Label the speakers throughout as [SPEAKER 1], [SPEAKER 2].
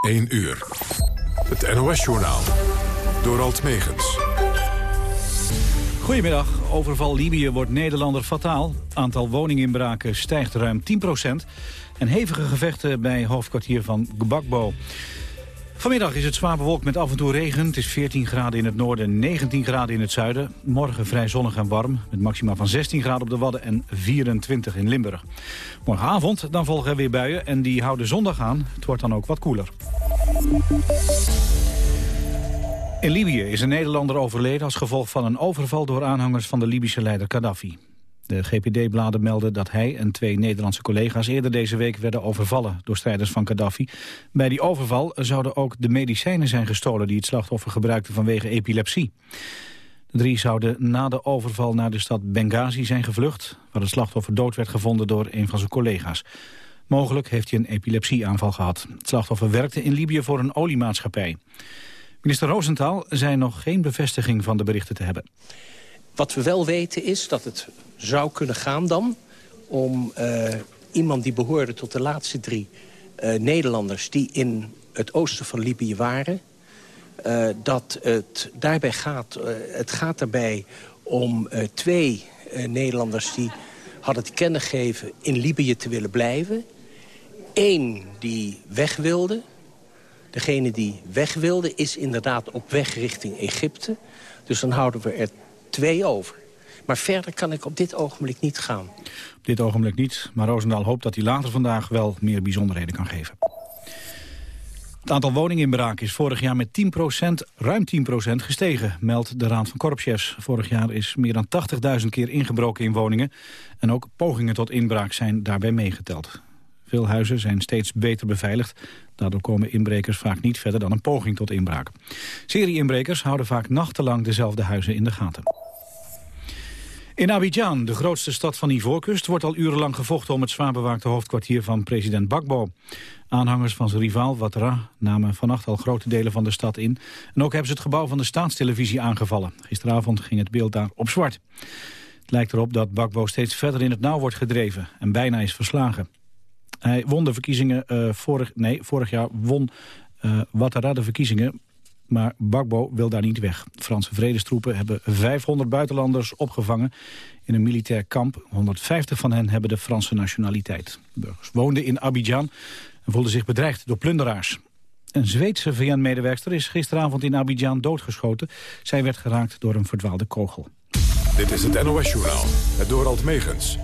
[SPEAKER 1] 1 uur. Het NOS-journaal. Door Alt Megens.
[SPEAKER 2] Goedemiddag. Overval Libië wordt Nederlander fataal. Aantal woninginbraken stijgt ruim 10% En hevige gevechten bij hoofdkwartier van Gbagbo. Vanmiddag is het zwaar bewolkt met af en toe regen. Het is 14 graden in het noorden, 19 graden in het zuiden. Morgen vrij zonnig en warm, met maxima van 16 graden op de Wadden en 24 in Limburg. Morgenavond dan volgen er weer buien en die houden zondag aan. Het wordt dan ook wat koeler. In Libië is een Nederlander overleden als gevolg van een overval door aanhangers van de Libische leider Gaddafi. De GPD-bladen melden dat hij en twee Nederlandse collega's eerder deze week werden overvallen door strijders van Gaddafi. Bij die overval zouden ook de medicijnen zijn gestolen die het slachtoffer gebruikte vanwege epilepsie. De drie zouden na de overval naar de stad Benghazi zijn gevlucht, waar het slachtoffer dood werd gevonden door een van zijn collega's. Mogelijk heeft hij een epilepsieaanval gehad. Het slachtoffer werkte in Libië voor een oliemaatschappij. Minister Roosentaal zei nog geen bevestiging van de berichten te hebben.
[SPEAKER 3] Wat we wel weten is dat het zou kunnen gaan dan... om uh, iemand die behoorde tot de laatste drie uh, Nederlanders... die in het oosten van Libië waren. Uh, dat het daarbij gaat, het gaat daarbij om twee Nederlanders... die hadden te kennen gegeven in Libië te willen blijven. Eén die weg wilde. Degene die weg wilde is inderdaad op weg richting Egypte. Dus dan houden we er twee over. Maar verder kan ik op dit ogenblik niet gaan.
[SPEAKER 2] Op dit ogenblik niet, maar Roosendaal hoopt dat hij later vandaag wel meer bijzonderheden kan geven. Het aantal woninginbraken is vorig jaar met 10% ruim 10% gestegen, meldt de Raad van Korpschefs. Vorig jaar is meer dan 80.000 keer ingebroken in woningen. En ook pogingen tot inbraak zijn daarbij meegeteld. Veel huizen zijn steeds beter beveiligd. Daardoor komen inbrekers vaak niet verder dan een poging tot inbraak. Serie-inbrekers houden vaak nachtenlang dezelfde huizen in de gaten. In Abidjan, de grootste stad van Ivoorkust, wordt al urenlang gevochten om het zwaar bewaakte hoofdkwartier van president Bakbo. Aanhangers van zijn rivaal Ouattara namen vannacht al grote delen van de stad in. En ook hebben ze het gebouw van de staatstelevisie aangevallen. Gisteravond ging het beeld daar op zwart. Het lijkt erop dat Bakbo steeds verder in het nauw wordt gedreven en bijna is verslagen. Hij won de verkiezingen uh, vorig, nee, vorig jaar won uh, de verkiezingen, maar Bakbo wil daar niet weg. Franse vredestroepen hebben 500 buitenlanders opgevangen in een militair kamp. 150 van hen hebben de Franse nationaliteit. Burgers woonden in Abidjan en voelden zich bedreigd door plunderaars. Een Zweedse VN-medewerkster is gisteravond in Abidjan doodgeschoten. Zij werd geraakt door een verdwaalde kogel.
[SPEAKER 1] Dit is het NOS-journaal, het Dorald Megens.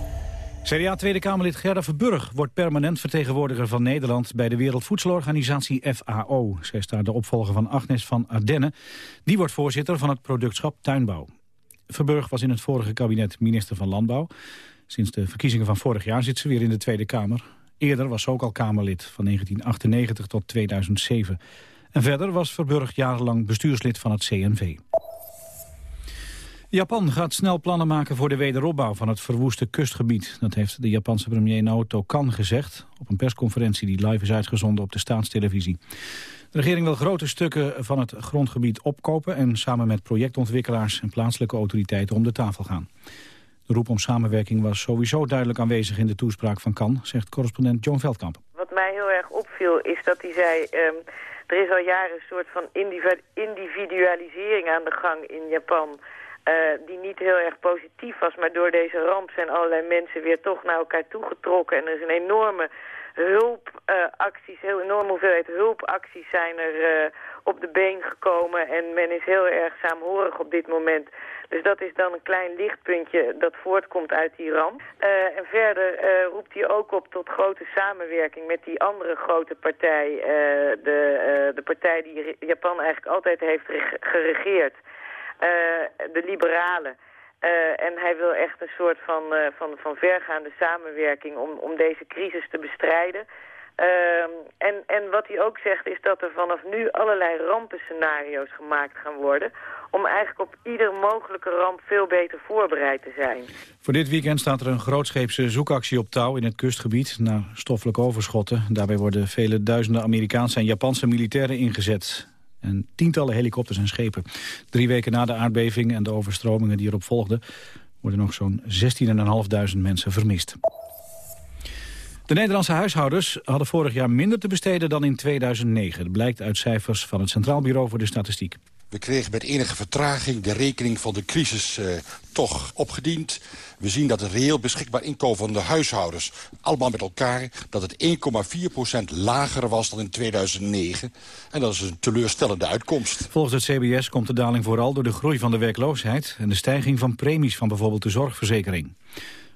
[SPEAKER 2] CDA Tweede Kamerlid Gerda Verburg wordt permanent vertegenwoordiger van Nederland bij de Wereldvoedselorganisatie FAO. Zij is daar de opvolger van Agnes van Ardenne. Die wordt voorzitter van het productschap Tuinbouw. Verburg was in het vorige kabinet minister van Landbouw. Sinds de verkiezingen van vorig jaar zit ze weer in de Tweede Kamer. Eerder was ze ook al Kamerlid van 1998 tot 2007. En verder was Verburg jarenlang bestuurslid van het CNV. Japan gaat snel plannen maken voor de wederopbouw van het verwoeste kustgebied. Dat heeft de Japanse premier Naoto Kan gezegd... op een persconferentie die live is uitgezonden op de staatstelevisie. De regering wil grote stukken van het grondgebied opkopen... en samen met projectontwikkelaars en plaatselijke autoriteiten om de tafel gaan. De roep om samenwerking was sowieso duidelijk aanwezig in de toespraak van Kan... zegt correspondent John Veldkamp.
[SPEAKER 4] Wat mij heel erg opviel is dat hij zei... Um, er is al jaren een soort van individualisering aan de gang in Japan... Uh, die niet heel erg positief was. Maar door deze ramp zijn allerlei mensen weer toch naar elkaar toegetrokken. En er is een enorme hulpacties, uh, heel enorme hoeveelheid hulpacties zijn er uh, op de been gekomen. En men is heel erg saamhorig op dit moment. Dus dat is dan een klein lichtpuntje dat voortkomt uit die ramp. Uh, en verder roept hij ook op tot grote samenwerking met die andere grote partij. De, de partij die Japan eigenlijk altijd heeft geregeerd. Eh, de liberalen. Uh, en hij wil echt een soort van, uh, van, van vergaande samenwerking om, om deze crisis te bestrijden. Uh, en, en wat hij ook zegt is dat er vanaf nu allerlei rampenscenario's gemaakt gaan worden... om eigenlijk op ieder mogelijke ramp veel beter voorbereid te zijn.
[SPEAKER 2] Voor dit weekend staat er een grootscheepse zoekactie op touw in het kustgebied... naar stoffelijke overschotten. Daarbij worden vele duizenden Amerikaanse en Japanse militairen ingezet en tientallen helikopters en schepen. Drie weken na de aardbeving en de overstromingen die erop volgden... worden nog zo'n 16.500 mensen vermist. De Nederlandse huishoudens hadden vorig jaar minder te besteden dan in 2009. Dat blijkt uit cijfers van het Centraal Bureau voor de Statistiek.
[SPEAKER 5] We kregen met enige vertraging de rekening van de crisis uh, toch opgediend. We zien dat het reëel beschikbaar inkomen van de huishoudens... allemaal met elkaar, dat het 1,4% lager was dan in 2009. En dat is een teleurstellende uitkomst.
[SPEAKER 2] Volgens het CBS komt de daling vooral door de groei van de werkloosheid... en de stijging van premies van bijvoorbeeld de zorgverzekering.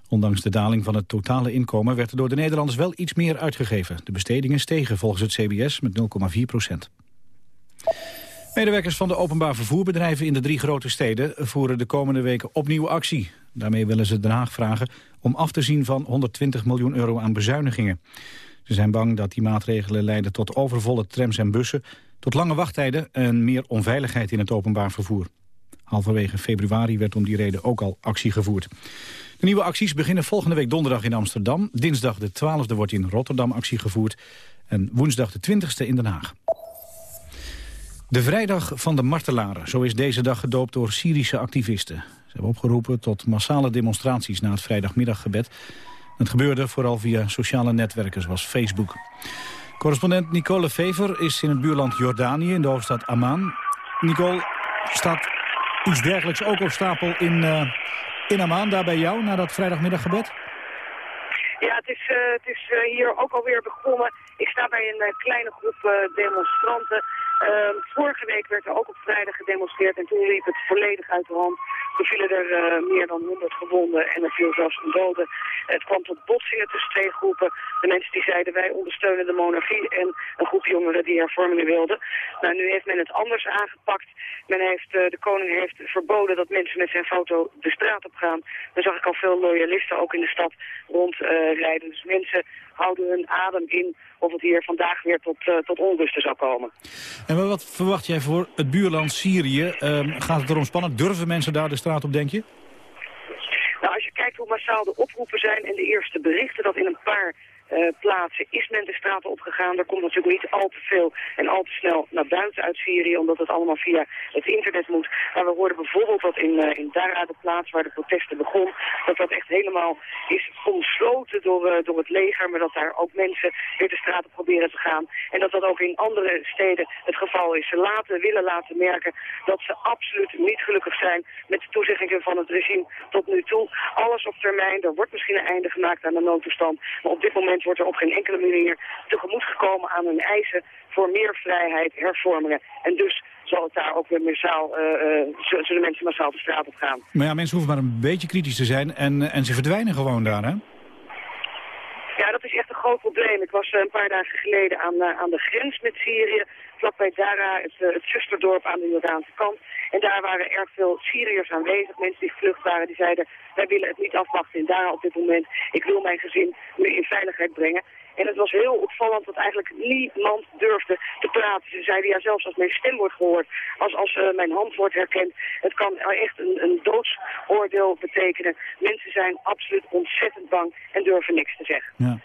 [SPEAKER 2] Ondanks de daling van het totale inkomen werd er door de Nederlanders wel iets meer uitgegeven. De bestedingen stegen volgens het CBS met 0,4 procent. Medewerkers van de openbaar vervoerbedrijven in de drie grote steden voeren de komende weken opnieuw actie. Daarmee willen ze Den Haag vragen om af te zien van 120 miljoen euro aan bezuinigingen. Ze zijn bang dat die maatregelen leiden tot overvolle trams en bussen, tot lange wachttijden en meer onveiligheid in het openbaar vervoer. Halverwege februari werd om die reden ook al actie gevoerd. De nieuwe acties beginnen volgende week donderdag in Amsterdam. Dinsdag de 12e wordt in Rotterdam actie gevoerd. En woensdag de 20e in Den Haag. De Vrijdag van de Martelaren, zo is deze dag gedoopt door Syrische activisten. Ze hebben opgeroepen tot massale demonstraties na het vrijdagmiddaggebed. Het gebeurde vooral via sociale netwerken zoals Facebook. Correspondent Nicole Fever is in het buurland Jordanië in de hoofdstad Amman. Nicole, staat iets dergelijks ook op stapel in, uh, in Amman, daar bij jou, na dat vrijdagmiddaggebed?
[SPEAKER 6] Ja, het is, uh, het is uh, hier ook alweer begonnen. Ik sta bij een kleine groep demonstranten Ehm, vorige week werd er ook op vrijdag gedemonstreerd en toen liep het volledig uit de hand. Toen vielen er uh, meer dan 100 gewonden en er viel zelfs een dode. Het kwam tot botsingen tussen twee groepen. De mensen die zeiden wij ondersteunen de monarchie en een groep jongeren die hervormingen wilden. Nou, nu heeft men het anders aangepakt. Men heeft, uh, de koning heeft verboden dat mensen met zijn foto de straat op gaan. Dan zag ik al veel loyalisten ook in de stad rondrijden. Dus mensen houden hun adem in of het hier vandaag weer tot, uh, tot onrusten zou komen.
[SPEAKER 2] En wat verwacht jij voor het buurland Syrië? Uh, gaat het erom spannend? Durven mensen daar de straat op, denk je?
[SPEAKER 6] Nou, als je kijkt hoe massaal de oproepen zijn en de eerste berichten... dat in een paar uh, plaatsen is men de straten opgegaan. Er komt natuurlijk niet al te veel en al te snel naar buiten uit Syrië, omdat het allemaal via het internet moet. Maar we hoorden bijvoorbeeld dat in, uh, in Dara, de plaats waar de protesten begon, dat dat echt helemaal is omsloten door, uh, door het leger, maar dat daar ook mensen weer de straten proberen te gaan. En dat dat ook in andere steden het geval is. Ze laten, willen laten merken dat ze absoluut niet gelukkig zijn met de toezeggingen van het regime tot nu toe. Alles op termijn, er wordt misschien een einde gemaakt aan de noodtoestand, maar op dit moment wordt er op geen enkele manier tegemoet gekomen aan hun eisen voor meer vrijheid, hervormingen. En dus zal het daar ook weer massaal, uh, zullen mensen massaal de straat op gaan.
[SPEAKER 2] Maar ja, mensen hoeven maar een beetje kritisch te zijn en, en ze verdwijnen gewoon daar, hè?
[SPEAKER 6] Ja, dat is echt een groot probleem. Ik was een paar dagen geleden aan, aan de grens met Syrië, vlakbij Dara, het, het zusterdorp aan de Jordaanse kant. En daar waren erg veel Syriërs aanwezig, mensen die gevlucht waren, die zeiden wij willen het niet afwachten daar op dit moment. Ik wil mijn gezin nu in veiligheid brengen. En het was heel opvallend dat eigenlijk niemand durfde te praten. Ze zeiden ja, zelfs als mijn stem wordt gehoord, als, als uh, mijn hand wordt herkend. Het kan echt een, een doodsoordeel betekenen. Mensen zijn absoluut ontzettend bang en durven niks te zeggen.
[SPEAKER 2] Ja.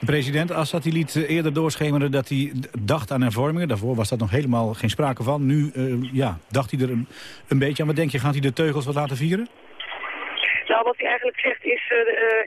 [SPEAKER 2] De president Assad die liet eh, eerder doorschemeren dat hij dacht aan hervormingen. Daarvoor was dat nog helemaal geen sprake van. Nu uh, ja, dacht hij er een, een beetje aan. Wat denk je, gaat hij de teugels wat laten vieren?
[SPEAKER 6] Nou, wat hij eigenlijk zegt is, uh,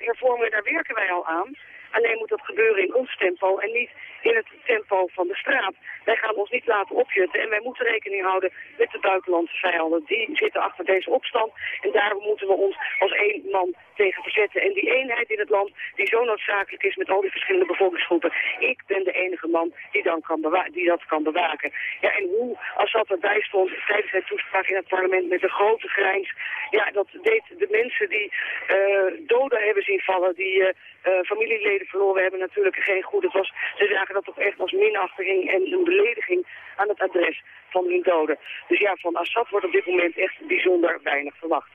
[SPEAKER 6] hervormingen, daar werken wij al aan. Alleen moet dat gebeuren in ons tempo en niet in het tempo van de straat. Wij gaan ons niet laten opjutten en wij moeten rekening houden met de buitenlandse vijanden. Die zitten achter deze opstand en daarom moeten we ons als één man tegen verzetten. En die eenheid in het land die zo noodzakelijk is met al die verschillende bevolkingsgroepen. Ik ben de enige man die, dan kan die dat kan bewaken. Ja, en hoe als dat erbij stond tijdens zijn toespraak in het parlement met een grote grijns. Ja, dat deed de mensen die uh, doden hebben zien vallen, die uh, uh, familieleden verloren hebben natuurlijk geen goed. Het was, ze zagen dat toch echt als minachting en belediging aan het adres van hun doden. Dus ja, van Assad wordt op dit moment echt bijzonder weinig verwacht.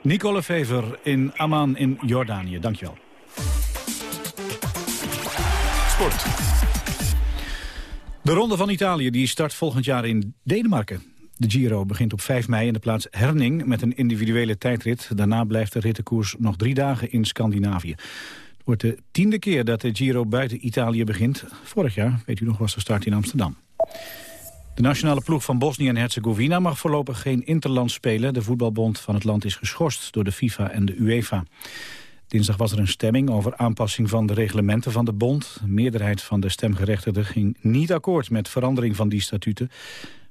[SPEAKER 2] Nicole Fever in Amman in Jordanië. Dankjewel.
[SPEAKER 1] Sport.
[SPEAKER 2] De Ronde van Italië die start volgend jaar in Denemarken. De Giro begint op 5 mei in de plaats Herning met een individuele tijdrit. Daarna blijft de rittenkoers nog drie dagen in Scandinavië. Wordt de tiende keer dat de Giro buiten Italië begint. Vorig jaar, weet u nog, was de start in Amsterdam. De nationale ploeg van Bosnië en Herzegovina mag voorlopig geen interland spelen. De voetbalbond van het land is geschorst door de FIFA en de UEFA. Dinsdag was er een stemming over aanpassing van de reglementen van de bond. De meerderheid van de stemgerechtigden ging niet akkoord met verandering van die statuten.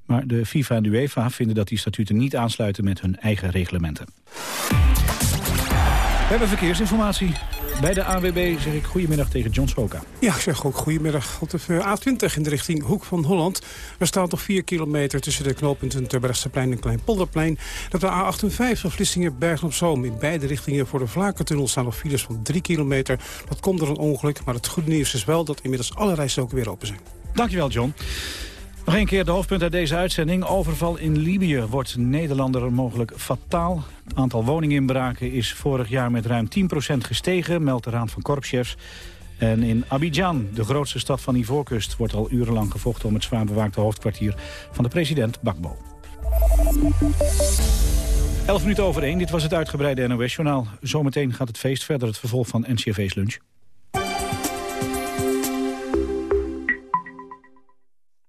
[SPEAKER 2] Maar de FIFA en de UEFA vinden dat die statuten niet aansluiten met hun eigen reglementen. We hebben verkeersinformatie. Bij de AWB zeg ik goedemiddag tegen John Soka.
[SPEAKER 7] Ja, ik zeg ook goedemiddag. Op de A20 in de richting Hoek van Holland. Er staat nog 4 kilometer tussen de knooppunten Terbrechtseplein en Kleinpolderplein. Op de A58 van Vlissingen Bergen op Zoom. In beide richtingen voor de Vlakentunnel staan nog files van 3 kilometer. Dat komt door een ongeluk, maar het goede nieuws is wel dat inmiddels alle rijstroken weer open zijn.
[SPEAKER 2] Dankjewel, John. Nog een keer de hoofdpunt uit deze uitzending. Overval in Libië wordt Nederlander mogelijk fataal. Het aantal woninginbraken is vorig jaar met ruim 10% gestegen, meldt de Raad van Korpschefs. En in Abidjan, de grootste stad van Ivoorkust, wordt al urenlang gevochten om het zwaar bewaakte hoofdkwartier van de president Bakbo. 11 minuten over 1, dit was het uitgebreide NOS-journaal. Zometeen gaat het feest verder, het vervolg van NCRV's lunch.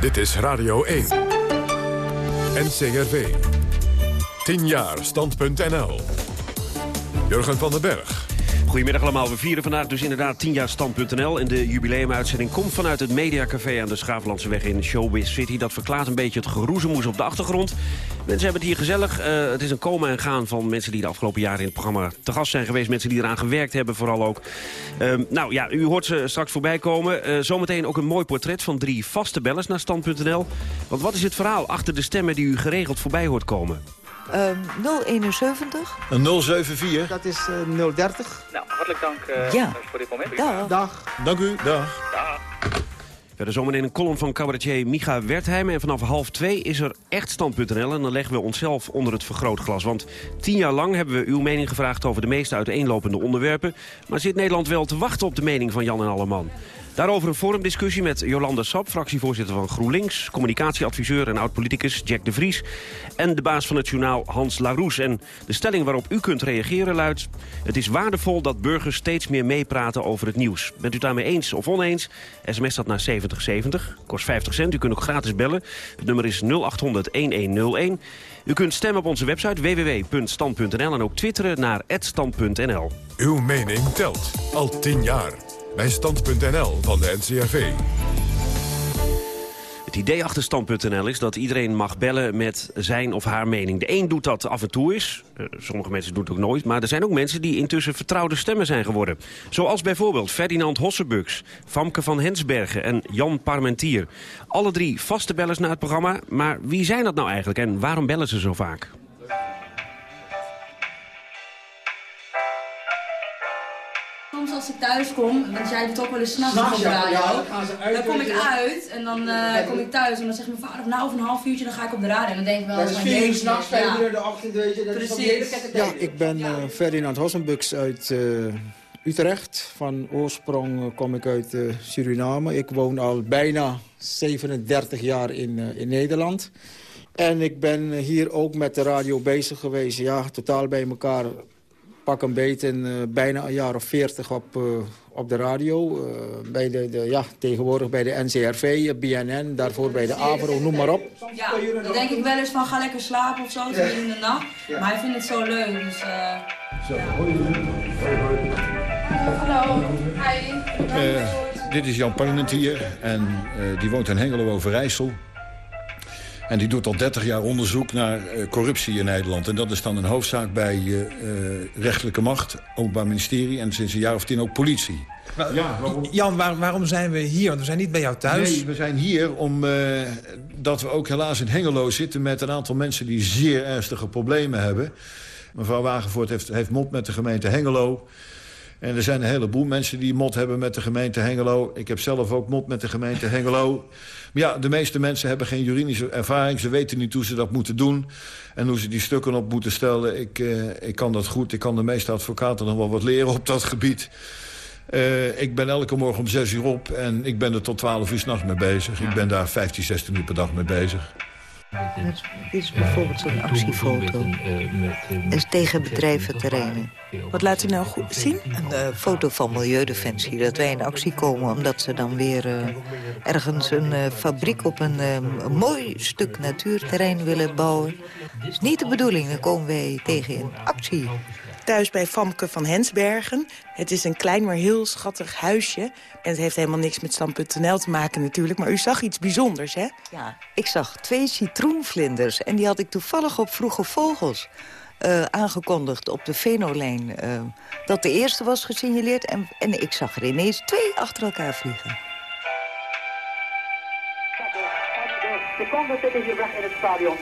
[SPEAKER 1] Dit is Radio 1. NCRV. 10 jaar stand.nl. Jurgen van den Berg.
[SPEAKER 8] Goedemiddag allemaal. We vieren vandaag dus inderdaad 10 jaar stand.nl. En de jubileumuitzending komt vanuit het Mediacafé aan de Schaaflandseweg in Showbiz City. Dat verklaart een beetje het geroezemoes op de achtergrond. Mensen hebben het hier gezellig. Uh, het is een komen en gaan van mensen die de afgelopen jaren in het programma te gast zijn geweest. Mensen die eraan gewerkt hebben vooral ook. Uh, nou ja, u hoort ze straks voorbij komen. Uh, zometeen ook een mooi portret van drie vaste bellers naar stand.nl. Want wat is het verhaal achter de stemmen die u geregeld voorbij hoort komen?
[SPEAKER 9] Um, 071.
[SPEAKER 10] Een 074.
[SPEAKER 11] Dat is uh, 030.
[SPEAKER 12] Nou, hartelijk dank uh,
[SPEAKER 9] ja.
[SPEAKER 12] voor dit moment.
[SPEAKER 11] Dag. Dag.
[SPEAKER 10] Dank u. Dag.
[SPEAKER 12] Dag.
[SPEAKER 8] Verder zometeen een column van cabaretier Micha Wertheim. En vanaf half twee is er echt stand.nl. En dan leggen we onszelf onder het vergrootglas. Want tien jaar lang hebben we uw mening gevraagd over de meest uiteenlopende onderwerpen. Maar zit Nederland wel te wachten op de mening van Jan en Alleman? Daarover een forumdiscussie met Jolanda Sap, fractievoorzitter van GroenLinks... communicatieadviseur en oud-politicus Jack de Vries... en de baas van het journaal Hans Laroes. En de stelling waarop u kunt reageren luidt... het is waardevol dat burgers steeds meer meepraten over het nieuws. Bent u daarmee eens of oneens? SMS dat naar 7070, kost 50 cent. U kunt ook gratis bellen. Het nummer is 0800-1101. U kunt stemmen op onze website www.stand.nl en ook twitteren naar @stand.nl.
[SPEAKER 1] Uw mening telt. Al 10 jaar bij stand.nl van de NCRV.
[SPEAKER 8] Het idee achter stand.nl is dat iedereen mag bellen met zijn of haar mening. De een doet dat af en toe eens, sommige mensen doen het ook nooit... maar er zijn ook mensen die intussen vertrouwde stemmen zijn geworden. Zoals bijvoorbeeld Ferdinand Hossebux, Famke van Hensbergen en Jan Parmentier. Alle drie vaste bellers naar het programma, maar wie zijn dat nou eigenlijk en waarom bellen ze zo vaak?
[SPEAKER 13] Soms als ik thuis kom, want jij doet ook wel eens s'nachts op de radio, dan kom ik uit en dan uh, kom ik thuis en dan zegt mijn vader, nou over een half uurtje dan ga ik op de radio. En dan denk ik wel eens van,
[SPEAKER 11] jezus. s'nachts, vijf uur de ochtend, weet je, dat
[SPEAKER 13] Precies.
[SPEAKER 11] is
[SPEAKER 14] Ja, ik ben uh, Ferdinand Hossenbux uit uh, Utrecht. Van oorsprong kom ik uit Suriname. Ik woon al bijna 37 jaar in, in Nederland. En ik ben hier ook met de radio bezig geweest. Ja, totaal bij elkaar pak een beetje uh, bijna een jaar of veertig op, uh, op de radio. Uh, bij de, de, ja, tegenwoordig bij de NCRV, BNN, daarvoor bij de AVRO, noem maar op.
[SPEAKER 13] Ja, dan denk ik wel eens van ga lekker slapen of zo, in de nacht. Ja. Maar hij vindt het zo leuk, dus...
[SPEAKER 10] Zo,
[SPEAKER 13] ja.
[SPEAKER 15] Hallo, hi.
[SPEAKER 10] dit is Jan Parmentier en die woont in Hengelo Overijssel. En die doet al 30 jaar onderzoek naar eh, corruptie in Nederland. En dat is dan een hoofdzaak bij uh, rechterlijke macht, openbaar ministerie... en sinds een jaar of tien ook politie.
[SPEAKER 12] Ja, Jan, waarom zijn we hier? Want we zijn niet bij jou thuis.
[SPEAKER 10] Nee, we zijn hier omdat we ook helaas in Hengelo zitten... met een aantal mensen die zeer ernstige problemen hebben. Mevrouw Wagenvoort heeft, heeft mond met de gemeente Hengelo... En er zijn een heleboel mensen die mot hebben met de gemeente Hengelo. Ik heb zelf ook mot met de gemeente Hengelo. Maar ja, de meeste mensen hebben geen juridische ervaring. Ze weten niet hoe ze dat moeten doen. En hoe ze die stukken op moeten stellen. Ik, uh, ik kan dat goed. Ik kan de meeste advocaten nog wel wat leren op dat gebied. Uh, ik ben elke morgen om zes uur op en ik ben er tot twaalf uur s'nachts mee bezig. Ik ben daar 15, 16 uur per dag mee bezig.
[SPEAKER 9] Dit is bijvoorbeeld zo'n actiefoto. Dat is tegen bedrijventerreinen.
[SPEAKER 15] Wat laat u nou goed zien?
[SPEAKER 9] Een uh, foto van Milieudefensie. Dat wij in actie komen omdat ze dan weer uh, ergens een uh, fabriek op een, een, mooi stuk natuurterrein willen bouwen. Dat is niet de bedoeling. Dan komen wij tegen in actie
[SPEAKER 15] thuis bij Famke van Hensbergen. Het is een klein, maar heel schattig huisje. En het heeft helemaal niks met Stam.nl te maken natuurlijk. Maar u zag iets bijzonders, hè?
[SPEAKER 9] Ja, ik zag twee citroenvlinders. En die had ik toevallig op Vroege Vogels uh, aangekondigd op de Venolijn. Uh, dat de eerste was gesignaleerd. En, en ik zag er ineens twee achter elkaar vliegen.
[SPEAKER 16] Seconde zitten hier weg in het stadion.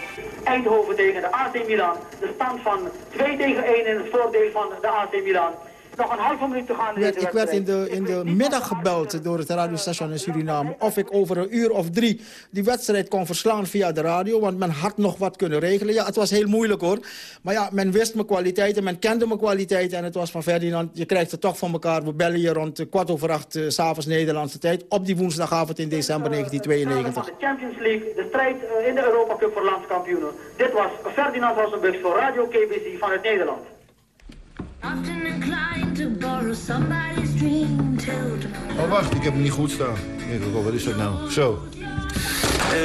[SPEAKER 16] Eindhoven tegen de AC Milan. De stand van 2 tegen 1 in het voordeel van de AC Milan nog een halve minuut te gaan.
[SPEAKER 14] Werd, ik werd in de, in de middag gebeld door het radiostation in Suriname... of ik over een uur of drie die wedstrijd kon verslaan via de radio... want men had nog wat kunnen regelen. Ja, het was heel moeilijk hoor. Maar ja, men wist mijn kwaliteiten, men kende mijn kwaliteiten... en het was van Ferdinand, je krijgt het toch van elkaar. We bellen je rond kwart over acht, uh, s'avonds Nederlandse tijd... op die woensdagavond in december 1992.
[SPEAKER 16] de Champions League, de strijd uh, in de Europa Cup voor landskampioenen. Dit was Ferdinand Hossenbux voor Radio KBC vanuit Nederland.
[SPEAKER 10] Oh, wacht, ik heb hem niet goed staan. Nee, wat is dat nou? Zo.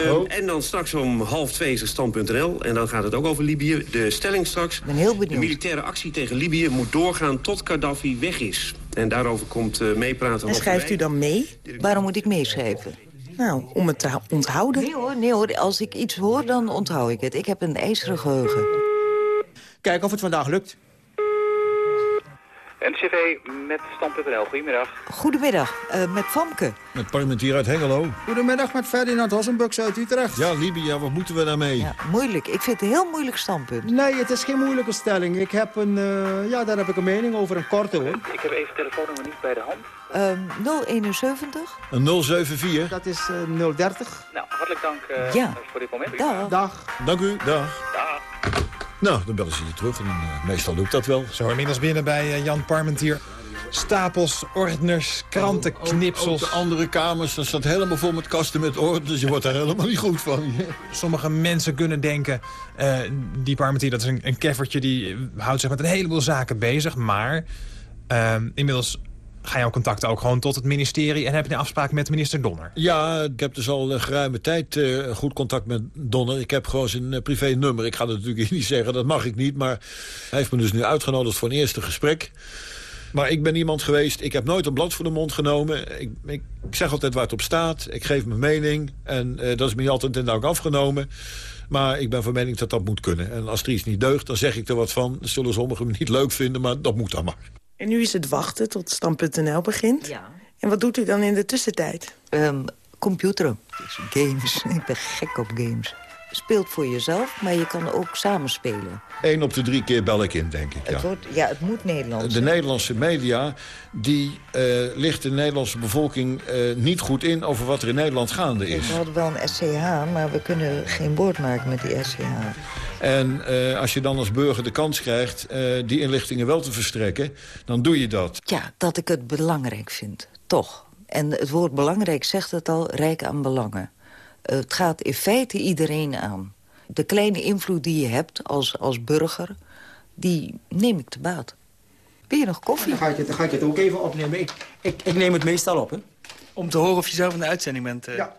[SPEAKER 8] Uh, oh. En dan straks om half twee is er stand.nl. En dan gaat het ook over Libië. De stelling straks.
[SPEAKER 9] Ik ben heel benieuwd.
[SPEAKER 8] De militaire actie tegen Libië moet doorgaan tot Gaddafi weg is. En daarover komt uh, meepraten.
[SPEAKER 15] En schrijft u dan mee?
[SPEAKER 9] Waarom moet ik meeschrijven?
[SPEAKER 15] Nou, om het te onthouden.
[SPEAKER 9] Nee hoor, nee hoor, als ik iets hoor, dan onthoud ik het. Ik heb een ijzeren geheugen.
[SPEAKER 14] Kijk of het vandaag lukt.
[SPEAKER 17] NCV met Stam.nl. Goedemiddag.
[SPEAKER 9] Goedemiddag, uh, met Famke.
[SPEAKER 10] Met parlementier uit Hengelo.
[SPEAKER 14] Goedemiddag met Ferdinand Hossenbux uit Utrecht.
[SPEAKER 10] Ja, Libië, wat moeten we daarmee? Ja,
[SPEAKER 9] moeilijk. Ik vind het een heel moeilijk standpunt.
[SPEAKER 14] Nee, het is geen moeilijke stelling. Ik heb een, uh, ja, daar heb ik een mening over, een korte hoor.
[SPEAKER 17] Ik heb even telefoonnummer niet bij de hand.
[SPEAKER 9] Um, 071.
[SPEAKER 10] Een 074.
[SPEAKER 14] Dat is uh, 030.
[SPEAKER 17] Nou, hartelijk dank ja. voor dit moment.
[SPEAKER 9] Dag.
[SPEAKER 14] Dag.
[SPEAKER 10] Dank u. Dag.
[SPEAKER 17] Dag.
[SPEAKER 10] Nou, dan bellen ze je terug en uh, meestal doe ik dat wel.
[SPEAKER 12] Zo, inmiddels binnen bij uh, Jan Parmentier. Stapels, ordners, krantenknipsels.
[SPEAKER 10] Ook, ook de andere kamers, dat staat helemaal vol met kasten met ordners. Dus je wordt daar helemaal niet goed van.
[SPEAKER 12] Sommige mensen kunnen denken, uh, die Parmentier dat is een, een keffertje... die houdt zich met een heleboel zaken bezig. Maar inmiddels ga jouw contacten ook gewoon tot het ministerie... en heb je een afspraak met minister Donner?
[SPEAKER 10] Ja, ik heb dus al geruime tijd uh, goed contact met Donner. Ik heb gewoon zijn uh, privé-nummer. Ik ga dat natuurlijk niet zeggen, dat mag ik niet. Maar hij heeft me dus nu uitgenodigd voor een eerste gesprek. Maar ik ben iemand geweest, ik heb nooit een blad voor de mond genomen. Ik, ik, zeg altijd waar het op staat. Ik geef mijn mening. En uh, dat is me niet altijd in dank afgenomen. Maar ik ben van mening dat dat moet kunnen. En als er iets niet deugt, dan zeg ik er wat van. Dat zullen sommigen me niet leuk vinden, maar dat moet dan maar.
[SPEAKER 15] En nu is het wachten tot Stam.nl begint. Ja. En wat doet u dan in de tussentijd?
[SPEAKER 9] Um, computeren. Games. ik ben gek op games. Speelt voor jezelf, maar je kan ook samenspelen.
[SPEAKER 10] Eén op de drie keer bel ik in, denk ik.
[SPEAKER 9] Ja, het, wordt, ja, het moet Nederlands.
[SPEAKER 10] De Nederlandse media, die uh, ligt de Nederlandse bevolking uh, niet goed in... over wat er in Nederland gaande is.
[SPEAKER 9] We hadden wel een SCH, maar we kunnen geen woord maken met die SCH.
[SPEAKER 10] En uh, als je dan als burger de kans krijgt die inlichtingen wel te verstrekken... dan doe je dat.
[SPEAKER 9] Ja, dat ik het belangrijk vind, toch. En het woord belangrijk zegt het al, rijk aan belangen. Het gaat in feite iedereen aan. De kleine invloed die je hebt als, als burger, die neem ik te baat. Ben je nog koffie?
[SPEAKER 14] Dan ga ik het, dan ga ik het ook even opnemen. Ik, ik, ik neem het meestal op, hè.
[SPEAKER 18] Om te horen of je zelf in de uitzending bent. Uh, ja.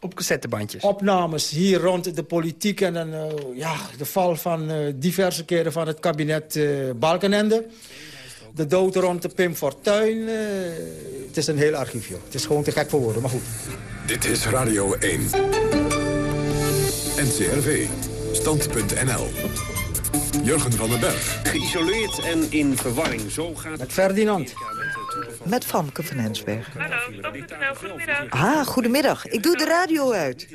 [SPEAKER 18] Op cassettebandjes.
[SPEAKER 14] Opnames hier rond de politiek en dan, uh, ja, de val van uh, diverse keren van het kabinet Balkenende. De dood rond de Pim Fortuyn. het is een heel archief, joh. Het is gewoon te gek voor woorden, maar goed.
[SPEAKER 1] Dit is Radio 1. NCRV. Stand.nl. Jurgen van den Berg.
[SPEAKER 8] Geïsoleerd en in verwarring. Zo gaat het.
[SPEAKER 11] Ferdinand.
[SPEAKER 9] Met Famke van Hensberg.
[SPEAKER 4] Hallo, Stand.nl, goedemiddag.
[SPEAKER 9] Ah, goedemiddag. Ik doe de radio uit.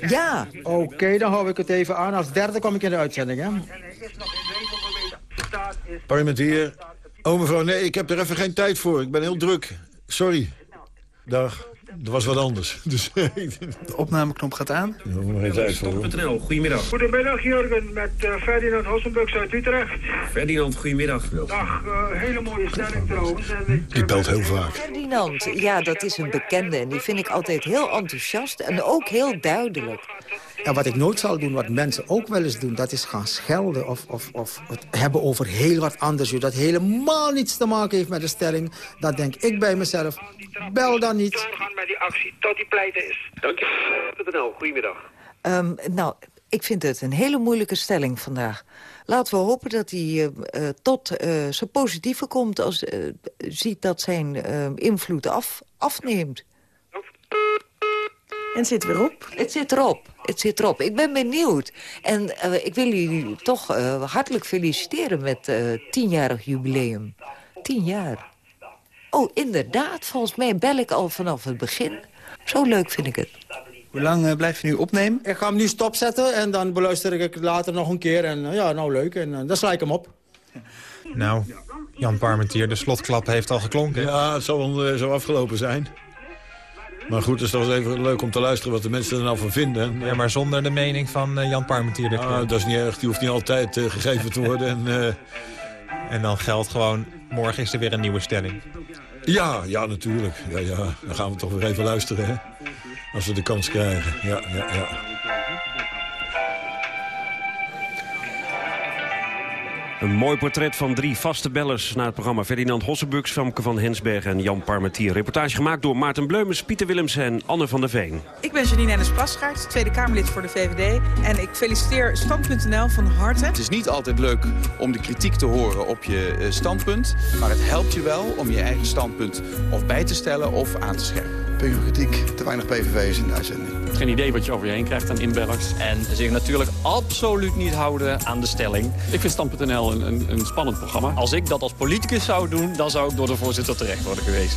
[SPEAKER 9] Ja.
[SPEAKER 11] Oké, dan hou ik het even aan. Als derde kom ik in de uitzending, hè?
[SPEAKER 10] Parlementier. Oh mevrouw, nee, ik heb er even geen tijd voor. Ik ben heel druk. Sorry. Dag. Er was wat anders. Dus,
[SPEAKER 18] De opnameknop gaat aan.
[SPEAKER 8] Goedemiddag.
[SPEAKER 19] Goedemiddag Jurgen, met eh, Ferdinand Hossenbux uit Utrecht.
[SPEAKER 8] Ferdinand, goedemiddag.
[SPEAKER 19] Dag, eh, hele mooie stelling trouwens.
[SPEAKER 10] Die belt heel vaak.
[SPEAKER 9] Ferdinand, ja, dat is een bekende. En die vind ik altijd heel enthousiast en ook heel duidelijk.
[SPEAKER 14] En wat ik nooit zal doen, wat mensen ook wel eens doen... dat is gaan schelden of, of, of het hebben over heel wat anders. Dat helemaal niets te maken heeft met de stelling. Dan denk ik bij mezelf, bel dan niet.
[SPEAKER 19] gaan met die actie tot die pleiten is.
[SPEAKER 8] Dank je. Goedemiddag.
[SPEAKER 9] Ehm, nou, ik vind het een hele moeilijke stelling vandaag. Laten we hopen dat hij eh, eh, tot eh, zijn positieve komt... als ziet dat zijn eh, invloed af, afneemt.
[SPEAKER 15] En het zit weer op.
[SPEAKER 9] Het zit erop. Het zit erop. Ik ben benieuwd. En eh, ik wil jullie toch eh, hartelijk feliciteren met eh tienjarig jubileum. Tien jaar. Oh, inderdaad. Volgens mij bel ik al vanaf het begin. Zo leuk vind ik het.
[SPEAKER 18] Hoe lang blijf je nu opnemen?
[SPEAKER 14] Ik ga hem nu stopzetten en dan beluister ik het later nog een keer. En ja, nou leuk. En dan sla ik hem op.
[SPEAKER 12] Nou, Jan Parmentier, de slotklap heeft al geklonken.
[SPEAKER 10] Ja, het zal wel zo afgelopen zijn. Maar goed, het is toch eens even leuk om te luisteren wat de mensen er nou van vinden.
[SPEAKER 12] Ja, maar zonder de mening van eh, Jan Parmentier.
[SPEAKER 10] Ah, dat is niet erg, die hoeft niet altijd eh, gegeven te worden. En, eh,
[SPEAKER 12] En dan geldt gewoon, morgen is er weer een nieuwe stelling.
[SPEAKER 10] ja, ja, natuurlijk. Ja, ja. Dan gaan we toch weer even luisteren, hè. Als we de kans krijgen. Ja, ja, ja.
[SPEAKER 8] Een mooi portret van drie vaste bellers naar het programma. Ferdinand Hossenbux, Famke van Hensberg en Jan Parmentier. Reportage gemaakt door Maarten Bleumens, Pieter Willems en Anne van der Veen.
[SPEAKER 20] Ik ben Janine Hennis Plasgaard, Tweede Kamerlid voor de VVD. En ik feliciteer Stand.nl van harte.
[SPEAKER 21] Het is niet altijd leuk om de kritiek te horen op je eh, standpunt. Maar het helpt je wel om je eigen standpunt of bij te stellen of aan te scherpen.
[SPEAKER 22] Van kritiek, te weinig PVV's in de uitzending.
[SPEAKER 23] Geen idee wat je over je heen krijgt aan inbellers. En zich natuurlijk absoluut niet houden aan de stelling. Ik vind Stand.nl een, een, een spannend programma. Als ik dat als politicus zou doen, dan zou ik door de voorzitter terecht worden geweest.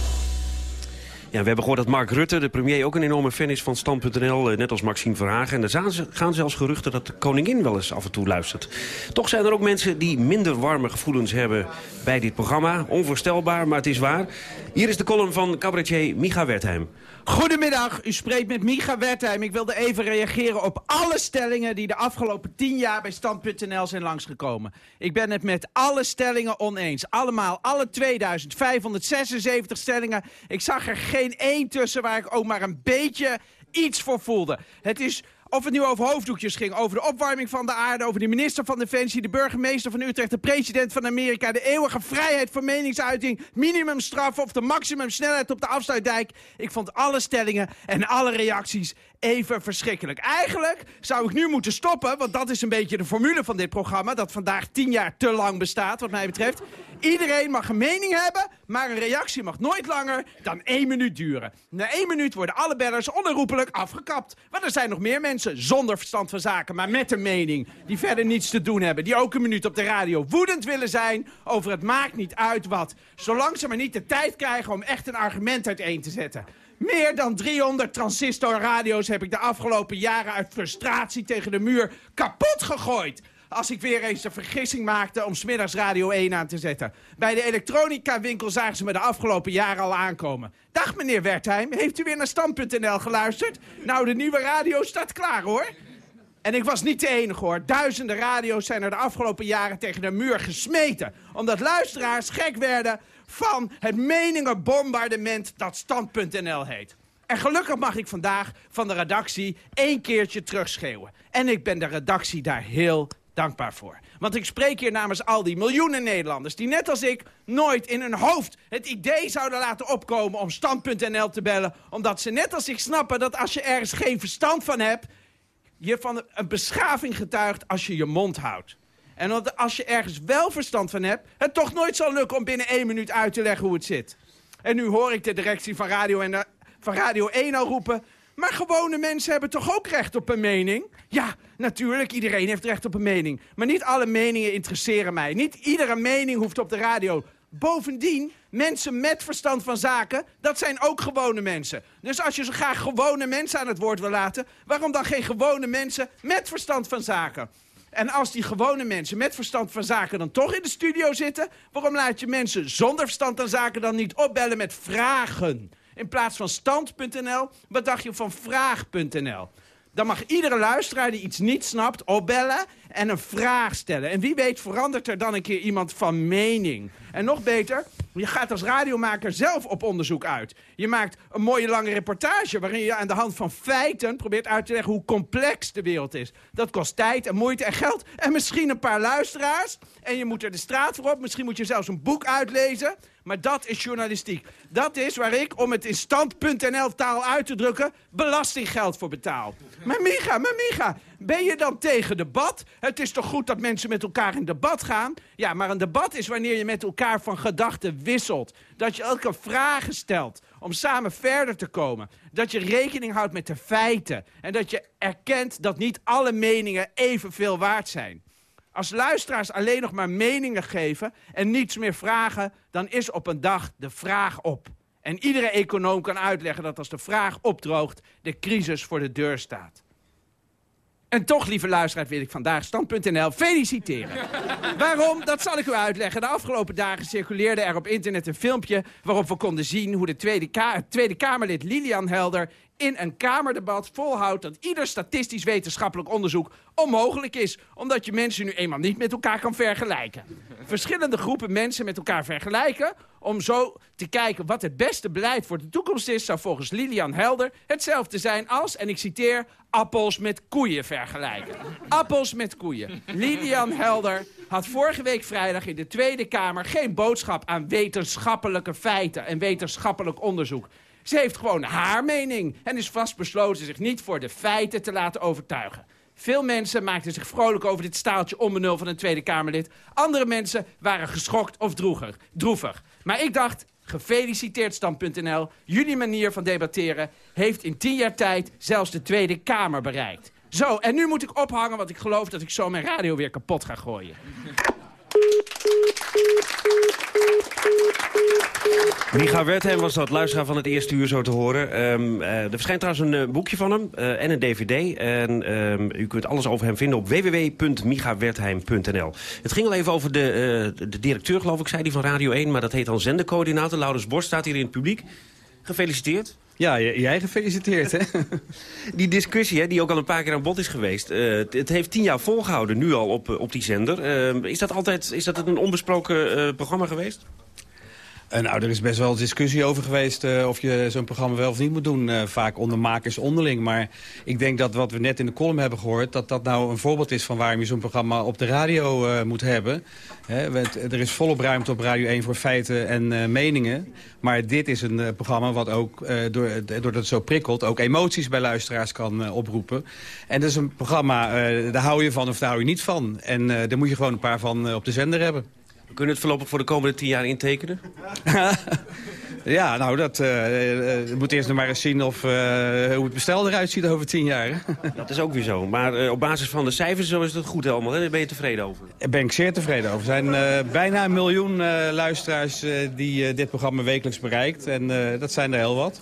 [SPEAKER 8] Ja, we hebben gehoord dat Mark Rutte, de premier, ook een enorme fan is van Stand.nl. eh, Net als Maxime Verhagen. En er gaan ze- gaan zelfs geruchten dat de koningin wel eens af en toe luistert. Toch zijn er ook mensen die minder warme gevoelens hebben bij dit programma. Onvoorstelbaar, maar het is waar. Hier is de column van cabaretier Micha Wertheim.
[SPEAKER 24] Goedemiddag, u spreekt met Micha Wertheim. Ik wilde even reageren op alle stellingen die de afgelopen tien jaar bij Stand.nl zijn langsgekomen. Ik ben het met alle stellingen oneens. Allemaal, alle 2576 stellingen. Ik zag er geen één tussen waar ik ook maar een beetje iets voor voelde. Het is... Of het nu over hoofddoekjes ging, over de opwarming van de aarde... over de minister van Defensie, de burgemeester van Utrecht... de president van Amerika, de eeuwige vrijheid van meningsuiting... minimumstraf of de maximumsnelheid op de afsluitdijk. Ik vond alle stellingen en alle reacties even verschrikkelijk. Eigenlijk zou ik nu moeten stoppen, want dat is een beetje de formule van dit programma... dat vandaag tien jaar te lang bestaat, wat mij betreft. Iedereen mag een mening hebben, maar een reactie mag nooit langer dan één minuut duren. Na één minuut worden alle bellers onherroepelijk afgekapt. Want er zijn nog meer mensen zonder verstand van zaken, maar met een mening... die verder niets te doen hebben, die ook een minuut op de radio woedend willen zijn... over het maakt niet uit wat. Zolang ze maar niet de tijd krijgen om echt een argument uiteen te zetten. Meer dan 300 transistorradio's heb ik de afgelopen jaren uit frustratie tegen de muur kapot gegooid. Als ik weer eens de vergissing maakte om smiddags Radio 1 aan te zetten. Bij de elektronica winkel zagen ze me de afgelopen jaren al aankomen. Dag meneer Wertheim, heeft u weer naar Stand.nl geluisterd? Nou, de nieuwe radio staat klaar hoor. En ik was niet de enige hoor. Duizenden radio's zijn er de afgelopen jaren tegen de muur gesmeten. Omdat luisteraars gek werden van het meningenbombardement dat Stand.nl heet. En gelukkig mag ik vandaag van de redactie één keertje terugschreeuwen. En ik ben de redactie daar heel dankbaar voor. Want ik spreek hier namens al die miljoenen Nederlanders... die net als ik nooit in hun hoofd het idee zouden laten opkomen... om Stand.nl te bellen. Omdat ze net als ik snappen dat als je ergens geen verstand van hebt... je van een beschaving getuigt als je je mond houdt. En als je ergens wel verstand van hebt... het toch nooit zal lukken om binnen één minuut uit te leggen hoe het zit. En nu hoor ik de directie van Radio, en, van Radio 1 al roepen... Maar gewone mensen hebben toch ook recht op een mening? Ja, natuurlijk, iedereen heeft recht op een mening. Maar niet alle meningen interesseren mij. Niet iedere mening hoeft op de radio. Bovendien, mensen met verstand van zaken, dat zijn ook gewone mensen. Dus als je zo graag gewone mensen aan het woord wil laten... waarom dan geen gewone mensen met verstand van zaken? En als die gewone mensen met verstand van zaken dan toch in de studio zitten... waarom laat je mensen zonder verstand van zaken dan niet opbellen met vragen? In plaats van stand.nl, wat dacht je van vraag.nl? Dan mag iedere luisteraar die iets niet snapt opbellen en een vraag stellen. En wie weet verandert er dan een keer iemand van mening. En nog beter, je gaat als radiomaker zelf op onderzoek uit. Je maakt een mooie lange reportage waarin je aan de hand van feiten probeert uit te leggen hoe complex de wereld is. Dat kost tijd en moeite en geld en misschien een paar luisteraars. En je moet er de straat voor op, misschien moet je zelfs een boek uitlezen. Maar dat is journalistiek. Dat is waar ik, om het in stand.nl taal uit te drukken, belastinggeld voor betaal. Maar Micha, maar Micha, ben je dan tegen debat? Het is toch goed dat mensen met elkaar in debat gaan? Ja, maar een debat is wanneer je met elkaar van gedachten wisselt. Dat je elke vragen stelt om samen verder te komen. Dat je rekening houdt met de feiten. En dat je erkent dat niet alle meningen evenveel waard zijn. Als luisteraars alleen nog maar meningen geven en niets meer vragen... dan is op een dag de vraag op. En iedere econoom kan uitleggen dat als de vraag opdroogt... de crisis voor de deur staat. En toch, lieve luisteraar, wil ik vandaag Stand.nl feliciteren. Waarom? Dat zal ik u uitleggen. De afgelopen dagen circuleerde er op internet een filmpje... waarop we konden zien hoe de Tweede, Tweede Kamerlid Lilian Helder in een Kamerdebat volhoudt dat ieder statistisch wetenschappelijk onderzoek onmogelijk is. Omdat je mensen nu eenmaal niet met elkaar kan vergelijken. Verschillende groepen mensen met elkaar vergelijken om zo te kijken wat het beste beleid voor de toekomst is... zou volgens Lilian Helder hetzelfde zijn als, en ik citeer... appels met koeien vergelijken. Appels met koeien. Lilian Helder had vorige week vrijdag in de Tweede Kamer... geen boodschap aan wetenschappelijke feiten en wetenschappelijk onderzoek. Ze heeft gewoon haar mening en is vastbesloten zich niet voor de feiten te laten overtuigen. Veel mensen maakten zich vrolijk over dit staaltje onbenul van een Tweede Kamerlid. Andere mensen waren geschokt of droevig. droevig. Maar ik dacht, gefeliciteerd Stand.nl. Jullie manier van debatteren heeft in tien jaar tijd zelfs de Tweede Kamer bereikt. Zo, en nu moet ik ophangen, want ik geloof dat ik zo mijn radio weer kapot ga gooien.
[SPEAKER 8] Micha Wertheim was dat, luisteraar van het eerste uur zo te horen. Um, uh, er verschijnt trouwens een uh, boekje van hem uh, en een dvd. En um, u kunt alles over hem vinden op www.michawertheim.nl. Het ging al even over de, de directeur, geloof ik, zei die van Radio 1. Maar dat heet dan zendercoördinator. Laurens Borst staat hier in het publiek. Gefeliciteerd.
[SPEAKER 25] Ja, jij gefeliciteerd, hè?
[SPEAKER 8] die discussie, hè, die ook al een paar keer aan bod is geweest... Uh, het heeft tien jaar volgehouden, nu al op, op die zender. Uh, is dat altijd is dat een onbesproken uh, programma geweest?
[SPEAKER 25] Nou, er is best wel discussie over geweest uh, of je zo'n programma wel of niet moet doen. Uh, vaak onder makers onderling. Maar ik denk dat wat we net in de column hebben gehoord... dat dat nou een voorbeeld is van waarom je zo'n programma op de radio moet hebben. Er is volop ruimte op Radio 1 voor feiten en meningen. Maar dit is een programma wat ook, door, doordat het zo prikkelt... ook emoties bij luisteraars kan oproepen. En dat is een programma, daar hou je van of daar hou je niet van. En daar moet je gewoon een paar van op de zender hebben.
[SPEAKER 8] We kunnen het voorlopig voor de komende tien jaar intekenen?
[SPEAKER 25] ja, nou, dat uh, uh, moet eerst nog maar eens zien of, uh, hoe het bestel eruit ziet over tien jaar.
[SPEAKER 8] dat is ook weer zo. Maar op basis van de cijfers zo is het goed allemaal. Hè? Daar ben je tevreden over?
[SPEAKER 25] Daar ben ik zeer tevreden over. Er zijn bijna een miljoen luisteraars die dit programma wekelijks bereikt. En dat zijn er heel wat.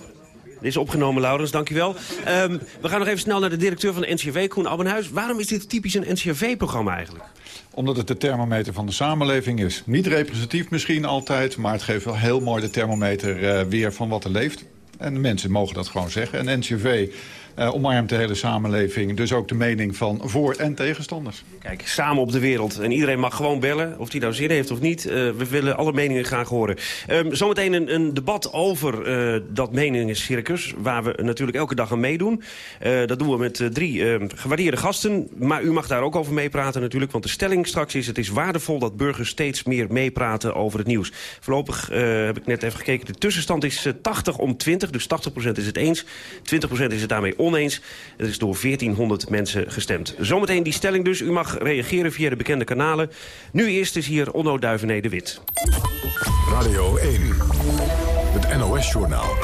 [SPEAKER 8] Dit is opgenomen, Laurens, dankjewel. Um, we gaan nog even snel naar de directeur van de NCRV, Koen Abbenhuis. Waarom is dit typisch een NCRV-programma eigenlijk?
[SPEAKER 26] Omdat het de thermometer van de samenleving is. Niet representatief misschien altijd, maar het geeft wel heel mooi de thermometer uh, weer van wat er leeft. En de mensen mogen dat gewoon zeggen. En NCV uh, omarmt de hele samenleving. Dus ook de mening van voor- en tegenstanders.
[SPEAKER 8] Kijk, samen op de wereld. En iedereen mag gewoon bellen, of die nou zin heeft of niet. Uh, we willen alle meningen graag horen. Um, zometeen een, een, debat over uh, dat meningencircus... waar we natuurlijk elke dag aan meedoen. dat doen we met drie gewaardeerde gasten. Maar u mag daar ook over meepraten natuurlijk. Want de stelling straks is... het is waardevol dat burgers steeds meer meepraten over het nieuws. Voorlopig heb ik net even gekeken. De tussenstand is 80 om 20. Dus 80% is het eens. 20% is het daarmee oneens. Er is door 1400 mensen gestemd. Zometeen die stelling dus. U mag reageren via de bekende kanalen. Nu eerst is hier Onno Duivené de Wit.
[SPEAKER 1] Radio 1, het NOS-journaal.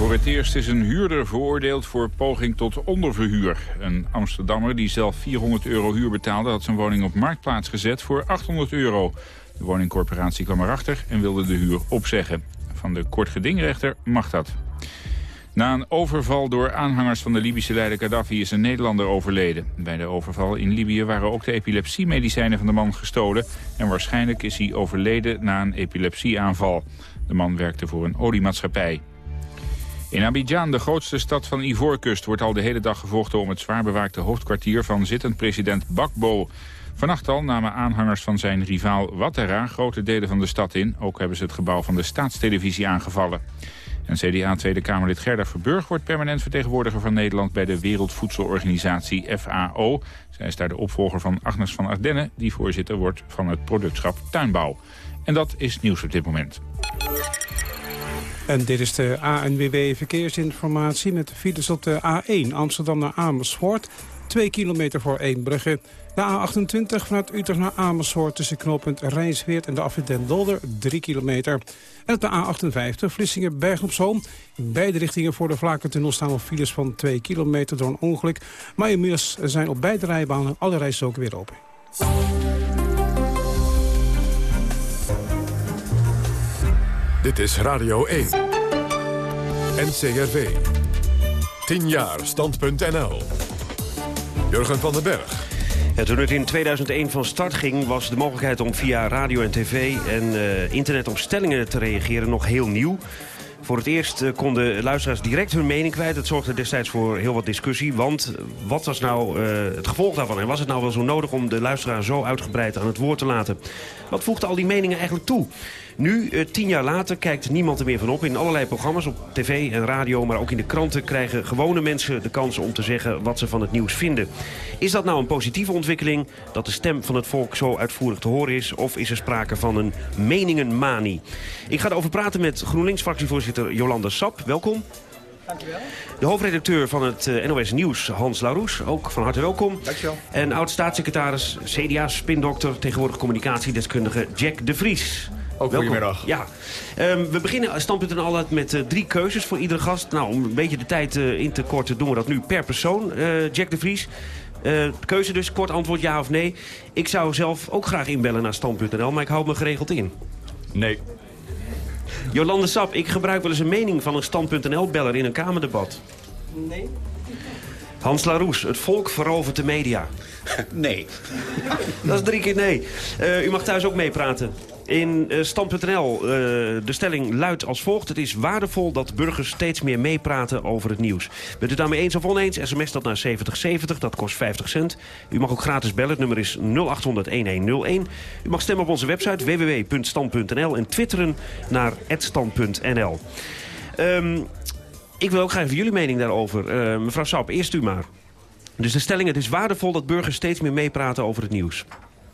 [SPEAKER 27] Voor het eerst is een huurder veroordeeld voor poging tot onderverhuur. Een Amsterdammer die zelf 400 euro huur betaalde... had zijn woning op marktplaats gezet voor 800 euro. De woningcorporatie kwam erachter en wilde de huur opzeggen. Van de kortgedingrechter mag dat. Na een overval door aanhangers van de Libische leider Gaddafi is een Nederlander overleden. Bij de overval in Libië waren ook de epilepsiemedicijnen van de man gestolen... en waarschijnlijk is hij overleden na een epilepsieaanval. De man werkte voor een oliemaatschappij. In Abidjan, de grootste stad van Ivoorkust, wordt al de hele dag gevochten om het zwaar bewaakte hoofdkwartier van zittend president Bakbo. Vannacht al namen aanhangers van zijn rivaal Ouattara grote delen van de stad in. Ook hebben ze het gebouw van de staatstelevisie aangevallen. En CDA Tweede Kamerlid Gerda Verburg wordt permanent vertegenwoordiger van Nederland bij de Wereldvoedselorganisatie FAO. Zij is daar de opvolger van Agnes van Ardenne, die voorzitter wordt van het productschap Tuinbouw. En dat is nieuws op dit moment.
[SPEAKER 28] En dit is de ANWB Verkeersinformatie met files op de A1 Amsterdam naar Amersfoort. 2 kilometer voor Eembrugge. De A28 vanuit Utrecht naar Amersfoort tussen knooppunt Rijnsweert en de afrit Dolder 3 kilometer. En op de A58 Vlissingen Berg op Zoom. In beide richtingen voor de Vlakentunnel staan nog files van 2 kilometer door een ongeluk. Maar inmiddels zijn op beide rijbanen alle rijstroken weer open.
[SPEAKER 1] Dit is Radio 1. NCRV. 10 jaar stand.nl. Jurgen van den Berg.
[SPEAKER 8] toen het in 2001 van start ging... was de mogelijkheid om via radio en tv en uh, internet op stellingen te reageren nog heel nieuw. Voor het eerst uh, konden luisteraars direct hun mening kwijt. Dat zorgde destijds voor heel wat discussie. Want wat was nou uh, het gevolg daarvan? En was het nou wel zo nodig om de luisteraar zo uitgebreid aan het woord te laten? Wat voegde al die meningen eigenlijk toe? Nu, eh, tien jaar later, kijkt niemand er meer van op. In allerlei programma's op tv en radio, maar ook in de kranten... krijgen gewone mensen de kans om te zeggen wat ze van het nieuws vinden. Is dat nou een positieve ontwikkeling, dat de stem van het volk zo uitvoerig te horen is... of is er sprake van een meningenmanie? Ik ga erover praten met GroenLinks-fractievoorzitter Jolanda Sap. Welkom.
[SPEAKER 29] Dankjewel.
[SPEAKER 8] De hoofdredacteur van het uh, NOS Nieuws, Hans Laroes. Ook van harte welkom.
[SPEAKER 29] Dankjewel.
[SPEAKER 8] En oud-staatssecretaris, CDA-spindokter, tegenwoordig communicatiedeskundige Jack de Vries.
[SPEAKER 29] Ook goedemiddag.
[SPEAKER 8] Ja. Um, we beginnen standpunt en altijd met uh, drie keuzes voor iedere gast. Nou, om een beetje de tijd uh, in te korten doen we dat nu per persoon. Uh, Jack de Vries. keuze dus, kort antwoord ja of nee. Ik zou zelf ook graag inbellen naar stand.nl, maar ik hou me geregeld in.
[SPEAKER 29] Nee.
[SPEAKER 8] Jolande Sap, ik gebruik wel eens een mening van een stand.nl-beller in een Kamerdebat.
[SPEAKER 29] Nee.
[SPEAKER 8] Hans Laroes, het volk verovert de media.
[SPEAKER 29] Nee.
[SPEAKER 8] Dat is drie keer nee. Uh, u mag thuis ook meepraten. In uh, stand.nl, uh, de stelling luidt als volgt. Het is waardevol dat burgers steeds meer meepraten over het nieuws. Bent u daarmee eens of oneens? SMS dat naar 7070, dat kost 50 cent. U mag ook gratis bellen, het nummer is 0800-1101. U mag stemmen op onze website www.stand.nl en twitteren naar @stand.nl. Um, ik wil ook graag even jullie mening daarover. Uh, mevrouw Sap, eerst u maar. Dus de stelling, het is waardevol dat burgers steeds meer meepraten over het nieuws.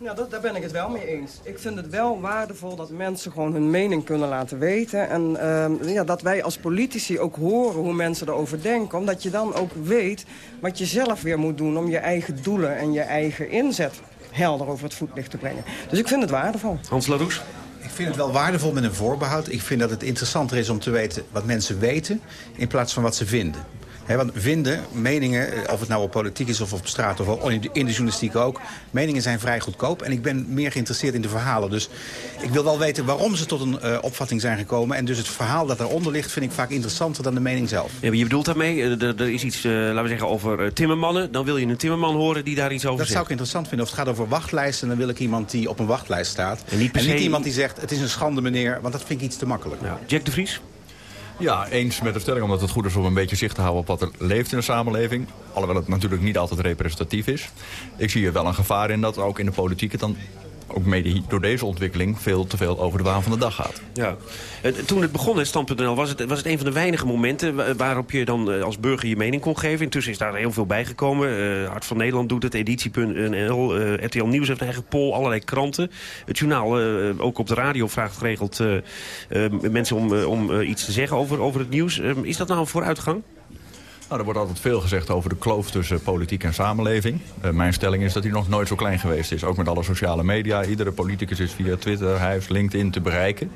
[SPEAKER 29] Nou, dat, daar ben ik het wel mee eens. Ik vind het wel waardevol dat mensen gewoon hun mening kunnen laten weten. En uh, ja, dat wij als politici ook horen hoe mensen erover denken. Omdat je dan ook weet wat je zelf weer moet doen om je eigen doelen en je eigen inzet helder over het voetlicht te brengen. Dus ik vind het waardevol.
[SPEAKER 8] Hans Laroes?
[SPEAKER 30] Ik vind het wel waardevol met een voorbehoud. Ik vind dat het interessanter is om te weten wat mensen weten... in plaats van wat ze vinden. He, want vinden, meningen, eh, of het nou op politiek is of op straat of in de journalistiek ook... meningen zijn vrij goedkoop en ik ben meer geïnteresseerd in de verhalen. Dus ik wil wel weten waarom ze tot een uh, opvatting zijn gekomen. En dus het verhaal dat eronder ligt vind ik vaak interessanter dan de mening zelf.
[SPEAKER 8] Ja, je bedoelt daarmee, er, er is iets, uh, laten we zeggen, over timmermannen. Dan wil je een timmerman horen die daar iets over
[SPEAKER 30] dat
[SPEAKER 8] zegt.
[SPEAKER 30] Dat zou ik interessant vinden. Of het gaat over wachtlijsten, dan wil ik iemand die op een wachtlijst staat. En niet, en niet iemand die zegt, het is een schande meneer, want dat vind ik iets te makkelijk.
[SPEAKER 8] Ja. Jack de Vries?
[SPEAKER 29] Ja, eens met de stelling omdat het goed is om een beetje zicht te houden op wat er leeft in de samenleving. Alhoewel het natuurlijk niet altijd representatief is. Ik zie er wel een gevaar in dat ook in de politiek het dan ook mede door deze ontwikkeling veel te veel over de waan van de dag gaat.
[SPEAKER 8] Ja. Toen het begon, Stand.nl, was het, was het een van de weinige momenten... waarop je dan eh, als burger je mening kon geven. Intussen is daar heel veel bijgekomen. Uh, Hart van Nederland doet het, editie.nl, RTL Nieuws heeft een eigen poll, allerlei kranten. Het journaal, ook op de radio, vraagt geregeld mensen om, om iets te zeggen over, over het nieuws. is dat nou een vooruitgang?
[SPEAKER 29] Nou, er wordt altijd veel gezegd over de kloof tussen politiek en samenleving. Uh, mijn stelling is dat die nog nooit zo klein geweest is. Ook met alle sociale media. Iedere politicus is via Twitter, Hives, LinkedIn te bereiken.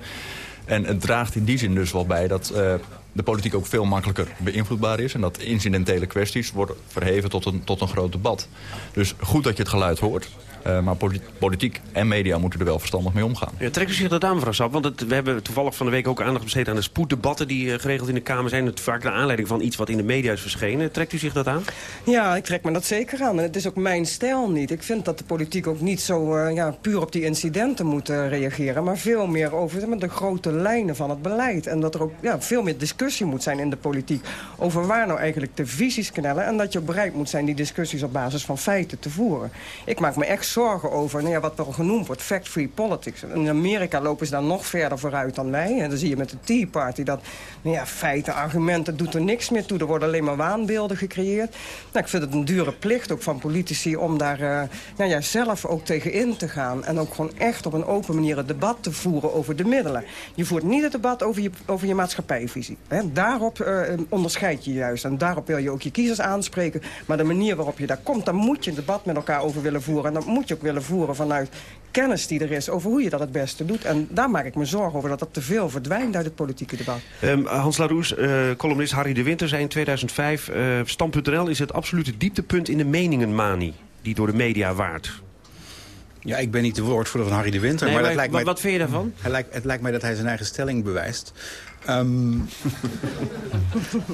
[SPEAKER 29] En het draagt in die zin dus wel bij dat uh,
[SPEAKER 31] de politiek ook veel makkelijker beïnvloedbaar is... en dat incidentele kwesties worden verheven tot een, tot een groot debat. Dus goed dat je het geluid hoort. Uh, maar politiek en media moeten er wel verstandig mee omgaan.
[SPEAKER 8] Ja, trekt u zich dat aan, mevrouw Sap? Want het, we hebben toevallig van de week ook aandacht besteed aan de spoeddebatten... die uh, geregeld in de Kamer zijn. Het vaak naar aanleiding van iets wat in de media is verschenen. Trekt u zich dat aan?
[SPEAKER 29] Ja, ik trek me dat zeker aan. En het is ook mijn stijl niet. Ik vind dat de politiek ook niet zo uh, ja, puur op die incidenten moet reageren... maar veel meer over de grote lijnen van het beleid. En dat er ook ja, veel meer discussie moet zijn in de politiek... over waar nou eigenlijk de visies knellen... en dat je bereid moet zijn die discussies op basis van feiten te voeren. Ik maak me echt zorgen over nou ja, wat wel genoemd wordt, fact-free politics. In Amerika lopen ze daar nog verder vooruit dan wij. En dan zie je met de Tea Party dat nou ja, feiten, argumenten, doet er niks meer toe. Er worden alleen maar waanbeelden gecreëerd. Nou, ik vind het een dure plicht ook van politici om daar uh, nou ja, zelf ook tegen in te gaan. En ook gewoon echt op een open manier het debat te voeren over de middelen. Je voert niet het debat over je, over je maatschappijvisie. Hè. Daarop uh, onderscheid je juist. En daarop wil je ook je kiezers aanspreken. Maar de manier waarop je daar komt, daar moet je een debat met elkaar over willen voeren. En dat moet je ook willen voeren vanuit kennis die er is over hoe je dat het beste doet. En daar maak ik me zorgen over dat dat te veel verdwijnt uit het politieke debat.
[SPEAKER 8] Um, Hans Laroes, uh, columnist Harry de Winter zei in 2005... Uh, Stam.nl is het absolute dieptepunt in de meningenmanie... die door de media waart.
[SPEAKER 30] Ja, ik ben niet de woordvoerder van Harry de Winter.
[SPEAKER 8] Nee,
[SPEAKER 30] maar,
[SPEAKER 8] maar
[SPEAKER 30] dat lijkt
[SPEAKER 8] wat,
[SPEAKER 30] mij,
[SPEAKER 8] wat vind je daarvan?
[SPEAKER 30] Hij lijkt, het lijkt mij dat hij zijn eigen stelling bewijst. Um,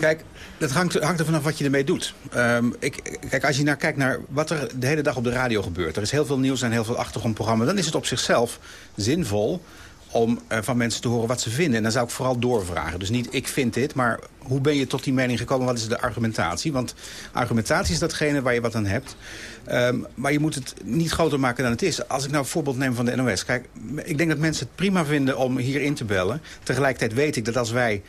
[SPEAKER 30] kijk, dat hangt, hangt er vanaf wat je ermee doet. Um, ik, kijk, als je naar kijkt naar wat er de hele dag op de radio gebeurt... er is heel veel nieuws en heel veel achtergrondprogramma's... dan is het op zichzelf zinvol om uh, van mensen te horen wat ze vinden. En dan zou ik vooral doorvragen. Dus niet ik vind dit, maar hoe ben je tot die mening gekomen? Wat is de argumentatie? Want argumentatie is datgene waar je wat aan hebt. Um, maar je moet het niet groter maken dan het is. Als ik nou een voorbeeld neem van de NOS. Kijk, ik denk dat mensen het prima vinden om hier in te bellen. Tegelijkertijd weet ik dat als wij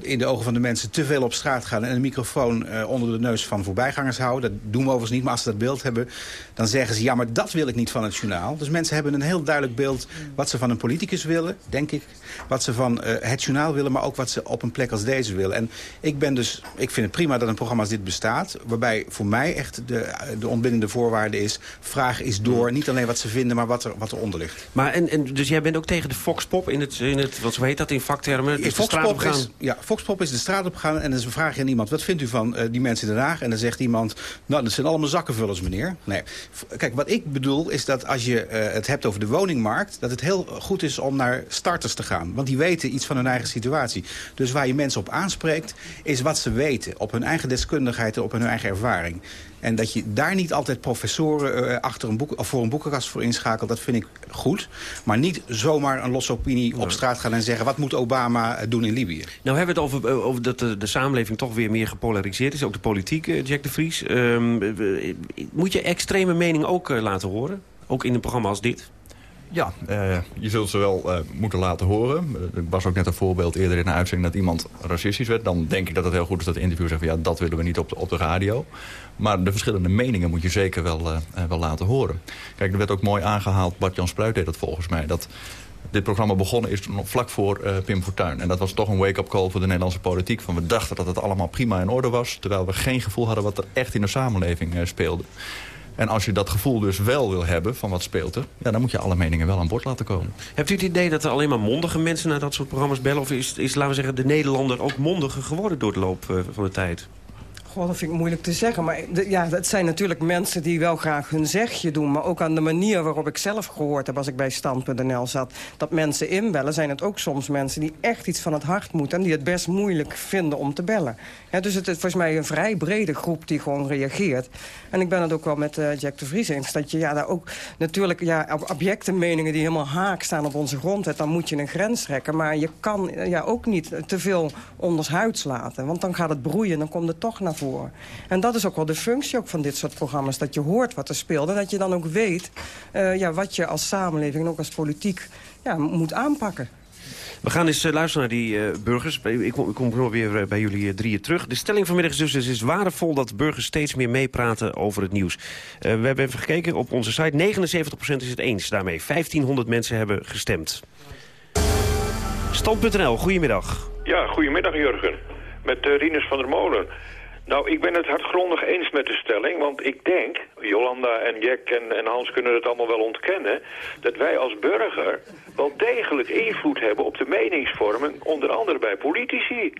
[SPEAKER 30] in de ogen van de mensen te veel op straat gaan... en een microfoon uh, onder de neus van voorbijgangers houden. Dat doen we overigens niet, maar als ze dat beeld hebben... dan zeggen ze, ja, maar dat wil ik niet van het journaal. Dus mensen hebben een heel duidelijk beeld wat ze van een politicus willen, denk ik. Wat ze van uh, het journaal willen, maar ook wat ze op een plek als deze willen. En ik ben dus, ik vind het prima dat een programma als dit bestaat... waarbij voor mij echt de, de ontbindende voorwaarde is... vraag is door, niet alleen wat ze vinden, maar wat er, wat eronder ligt.
[SPEAKER 8] Maar en, en, dus jij bent ook tegen de foxpop in het, in het wat zo heet dat in vaktermen? Dus de straat op gaan...
[SPEAKER 30] is, ja, Foxpop is de straat op gegaan en dan vraag aan iemand... wat vindt u van uh, die mensen in Den Haag? En dan zegt iemand, nou, dat zijn allemaal zakkenvullers, meneer. Nee. Kijk, wat ik bedoel is dat als je uh, het hebt over de woningmarkt... dat het heel goed is om naar starters te gaan. Want die weten iets van hun eigen situatie. Dus waar je mensen op aanspreekt, is wat ze weten. Op hun eigen deskundigheid en op hun eigen ervaring. En dat je daar niet altijd professoren uh, achter een boek, of voor een boekenkast voor inschakelt, dat vind ik goed. Maar niet zomaar een losse opinie op straat gaan en zeggen... wat moet Obama doen in Libië?
[SPEAKER 8] Nou hebben we het over, over dat de, de samenleving toch weer meer gepolariseerd is. Ook de politiek, uh, Jack de Vries. Um, moet je extreme mening ook laten horen? Ook in een programma als dit?
[SPEAKER 31] Ja, uh, je zult ze wel uh, moeten laten horen. Er was ook net een voorbeeld eerder in een uitzending dat iemand racistisch werd. Dan denk ik dat het heel goed is dat de interview zegt van ja, dat willen we niet op de, op de radio. Maar de verschillende meningen moet je zeker wel, uh, wel laten horen. Kijk, er werd ook mooi aangehaald, Bart-Jan Spruit deed dat volgens mij... dat dit programma begonnen is vlak voor Pim Fortuyn. En dat was toch een wake-up call voor de Nederlandse politiek. Van we dachten dat het allemaal prima in orde was... terwijl we geen gevoel hadden wat er echt in de samenleving uh, speelde. En als je dat gevoel dus wel wil hebben van wat speelt er... Ja, dan moet je alle meningen wel aan boord laten komen.
[SPEAKER 8] Hebt u het idee dat er alleen maar mondige mensen naar dat soort programma's bellen? Of is, is laten we zeggen, de Nederlander ook mondiger geworden door de loop uh, van de tijd?
[SPEAKER 29] Goh, dat vind ik moeilijk te zeggen. Maar ja, het zijn natuurlijk mensen die wel graag hun zegje doen. Maar ook aan de manier waarop ik zelf gehoord heb als ik bij Stand.nl zat. Dat mensen inbellen, zijn het ook soms mensen die echt iets van het hart moeten. En die het best moeilijk vinden om te bellen. Ja, dus het is volgens mij een vrij brede groep die gewoon reageert. En ik ben het ook wel met uh, Jack de Vries eens. Dat je ja, daar ook natuurlijk ja, objecte meningen die helemaal haak staan op onze grondwet. Dan moet je een grens trekken. Maar je kan ja, ook niet te veel ondershuids laten. Want dan gaat het broeien, dan komt het toch naar voren. En dat is ook wel de functie ook van dit soort programma's. Dat je hoort wat er speelt en dat je dan ook weet uh, ja, wat je als samenleving en ook als politiek ja, moet aanpakken.
[SPEAKER 8] We gaan eens uh, luisteren naar die uh, burgers. Ik kom, ik kom weer bij jullie drieën terug. De stelling vanmiddag is dus... het is waardevol dat burgers steeds meer meepraten over het nieuws. we hebben even gekeken op onze site. 79% is het eens daarmee. 1500 mensen hebben gestemd. Stand.nl, goedemiddag.
[SPEAKER 32] Ja, goedemiddag Jurgen. Met Rinus van der Molen.
[SPEAKER 33] Nou, ik ben het hardgrondig eens met de stelling, want ik denk, Jolanda en Jack en, en Hans kunnen het allemaal wel ontkennen, dat wij als burger wel degelijk invloed hebben op de meningsvorming, onder andere bij politici.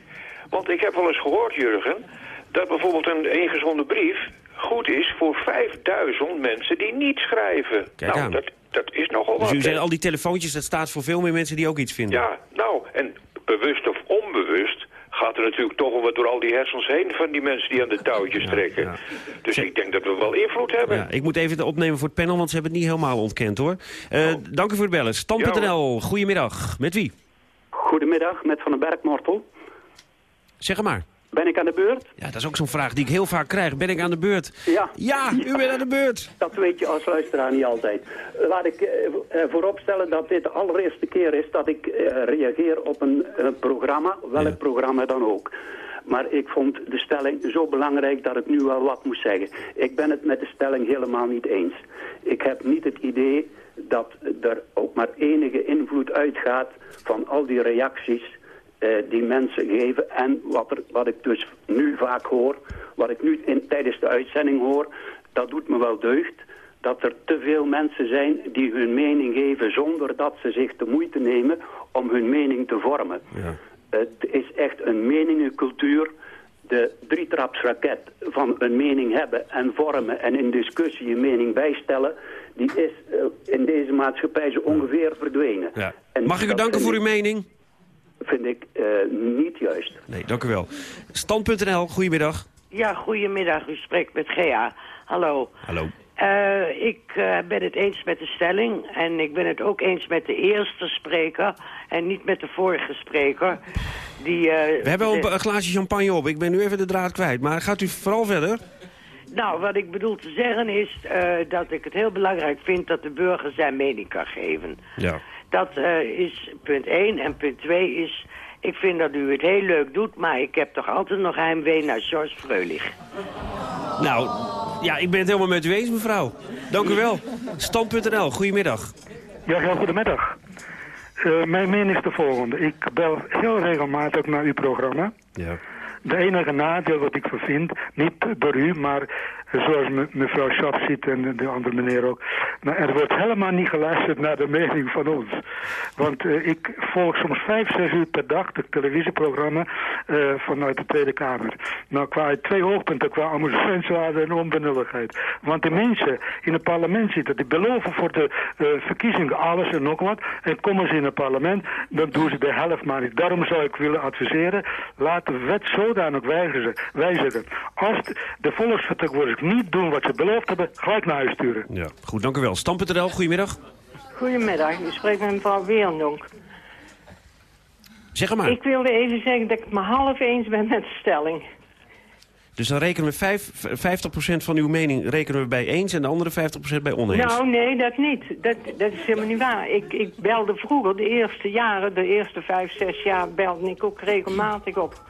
[SPEAKER 33] Want ik heb wel eens gehoord, Jurgen, dat bijvoorbeeld een ingezonde brief goed is voor 5000 mensen die niet schrijven.
[SPEAKER 8] Kijk
[SPEAKER 33] nou,
[SPEAKER 8] aan.
[SPEAKER 33] dat, dat is nogal
[SPEAKER 8] Dus
[SPEAKER 33] wat.
[SPEAKER 8] u zegt
[SPEAKER 33] hè?
[SPEAKER 8] al die telefoontjes, dat staat voor veel meer mensen die ook iets vinden.
[SPEAKER 33] Ja, nou, en bewust of onbewust gaat er natuurlijk toch wel wat door al die hersens heen van die mensen die aan de touwtjes trekken. Dus ik denk dat we wel invloed hebben.
[SPEAKER 8] Ja, ik moet even het opnemen voor het panel, want ze hebben het niet helemaal ontkend hoor. Eh, Dank u voor het bellen. Stam.nl, goedemiddag. Met wie?
[SPEAKER 32] Goedemiddag, met Van den Berg Mortel.
[SPEAKER 8] Zeg maar.
[SPEAKER 32] Ben ik aan de beurt?
[SPEAKER 8] Ja, dat is ook zo'n vraag die ik heel vaak krijg. Ben ik aan de beurt?
[SPEAKER 32] Ja.
[SPEAKER 8] Ja, u bent aan de beurt.
[SPEAKER 32] Dat weet je als luisteraar niet altijd. Laat ik eh, eh, vooropstellen dat dit de allereerste keer is dat ik eh, reageer op een programma, welk programma dan ook. Maar ik vond de stelling zo belangrijk dat ik nu wel wat moest zeggen. Ik ben het met de stelling helemaal niet eens. Ik heb niet het idee dat er ook maar enige invloed uitgaat van al die reacties die mensen geven. En wat, er, wat ik dus nu vaak hoor, wat ik nu in, tijdens de uitzending hoor, dat doet me wel deugd. Dat er te veel mensen zijn die hun mening geven zonder dat ze zich de moeite nemen om hun mening te vormen. Het is echt een meningencultuur. De drietrapsraket van een mening hebben en vormen en in discussie je mening bijstellen... die is eh, in deze maatschappij zo ongeveer verdwenen.
[SPEAKER 8] Ja. Mag ik u danken voor uw mening?
[SPEAKER 32] Vind ik eh, niet juist.
[SPEAKER 8] Nee, dank u wel. Stand.nl, goedemiddag.
[SPEAKER 34] Ja, goedemiddag. U spreekt met Gea. Hallo.
[SPEAKER 8] Hallo.
[SPEAKER 34] Eh, ik eh, ben het eens met de stelling en ik ben het ook eens met de eerste spreker en niet met de vorige spreker. Die, eh,
[SPEAKER 8] We hebben al
[SPEAKER 34] de-
[SPEAKER 8] een, glaasje champagne op. Ik ben nu even de draad kwijt. Maar gaat u vooral verder?
[SPEAKER 34] Nou, wat ik bedoel te zeggen is eh, dat ik het heel belangrijk vind dat de burger zijn mening kan geven.
[SPEAKER 8] Ja.
[SPEAKER 34] Dat eh, is punt 1. En punt 2 is, ik vind dat u het heel leuk doet, maar ik heb toch altijd nog heimwee naar George Freulich.
[SPEAKER 8] Nou, ja, ik ben het helemaal met u eens, mevrouw. Dank u wel. Stand.nl, goedemiddag.
[SPEAKER 35] Ja, heel goedemiddag. Eh, mijn mening is de volgende. Ik bel heel regelmatig naar uw programma.
[SPEAKER 8] Ja.
[SPEAKER 35] De enige nadeel wat ik vervind, niet door u, maar zoals me- mevrouw Schaap ziet en de andere meneer ook. Maar er wordt helemaal niet geluisterd naar de mening van ons. Want eh, ik volg soms vijf, zes uur per dag het televisieprogramma eh, vanuit de Tweede Kamer. Nou, qua twee hoogpunten, qua amusementswaarde en onbenulligheid. Want de mensen in het parlement zitten, die beloven voor de eh, verkiezingen alles en nog wat. En komen ze in het parlement, dan doen ze de helft maar niet. Daarom zou ik willen adviseren, laat de wet zodanig wijzigen. Als de, de volksvertegenwoordigers niet doen wat ze beloofd hebben, gelijk naar huis sturen.
[SPEAKER 8] Ja, goed, dank u wel. Stand.nl, goedemiddag.
[SPEAKER 36] Goedemiddag, u spreekt met mevrouw Weernonk.
[SPEAKER 8] Zeg maar.
[SPEAKER 36] Ik wilde even zeggen dat ik het me half eens ben met de stelling.
[SPEAKER 8] Dus dan rekenen we vijf, 50% van uw mening rekenen we bij eens en de andere 50% bij oneens.
[SPEAKER 36] Nou, nee, dat niet. Dat, dat is helemaal niet waar. Ik, ik belde vroeger, de eerste jaren, de eerste vijf, zes jaar, belde ik ook regelmatig op.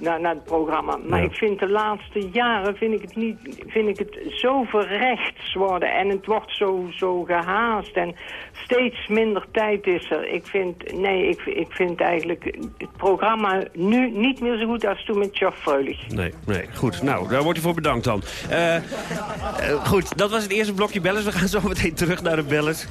[SPEAKER 36] Naar, naar het programma. Maar
[SPEAKER 8] Ja.
[SPEAKER 36] ik vind de laatste jaren vind ik het, niet, vind ik het zo verrechts worden. En het wordt zo, zo gehaast. En steeds minder tijd is er. Ik vind, nee, ik, ik vind eigenlijk het programma nu niet meer zo goed als toen met Geoff Freulich.
[SPEAKER 8] Nee, nee, goed. Nou, daar wordt u voor bedankt dan. Eh, goed, dat was het eerste blokje bellers. We gaan zo meteen terug naar de bellers.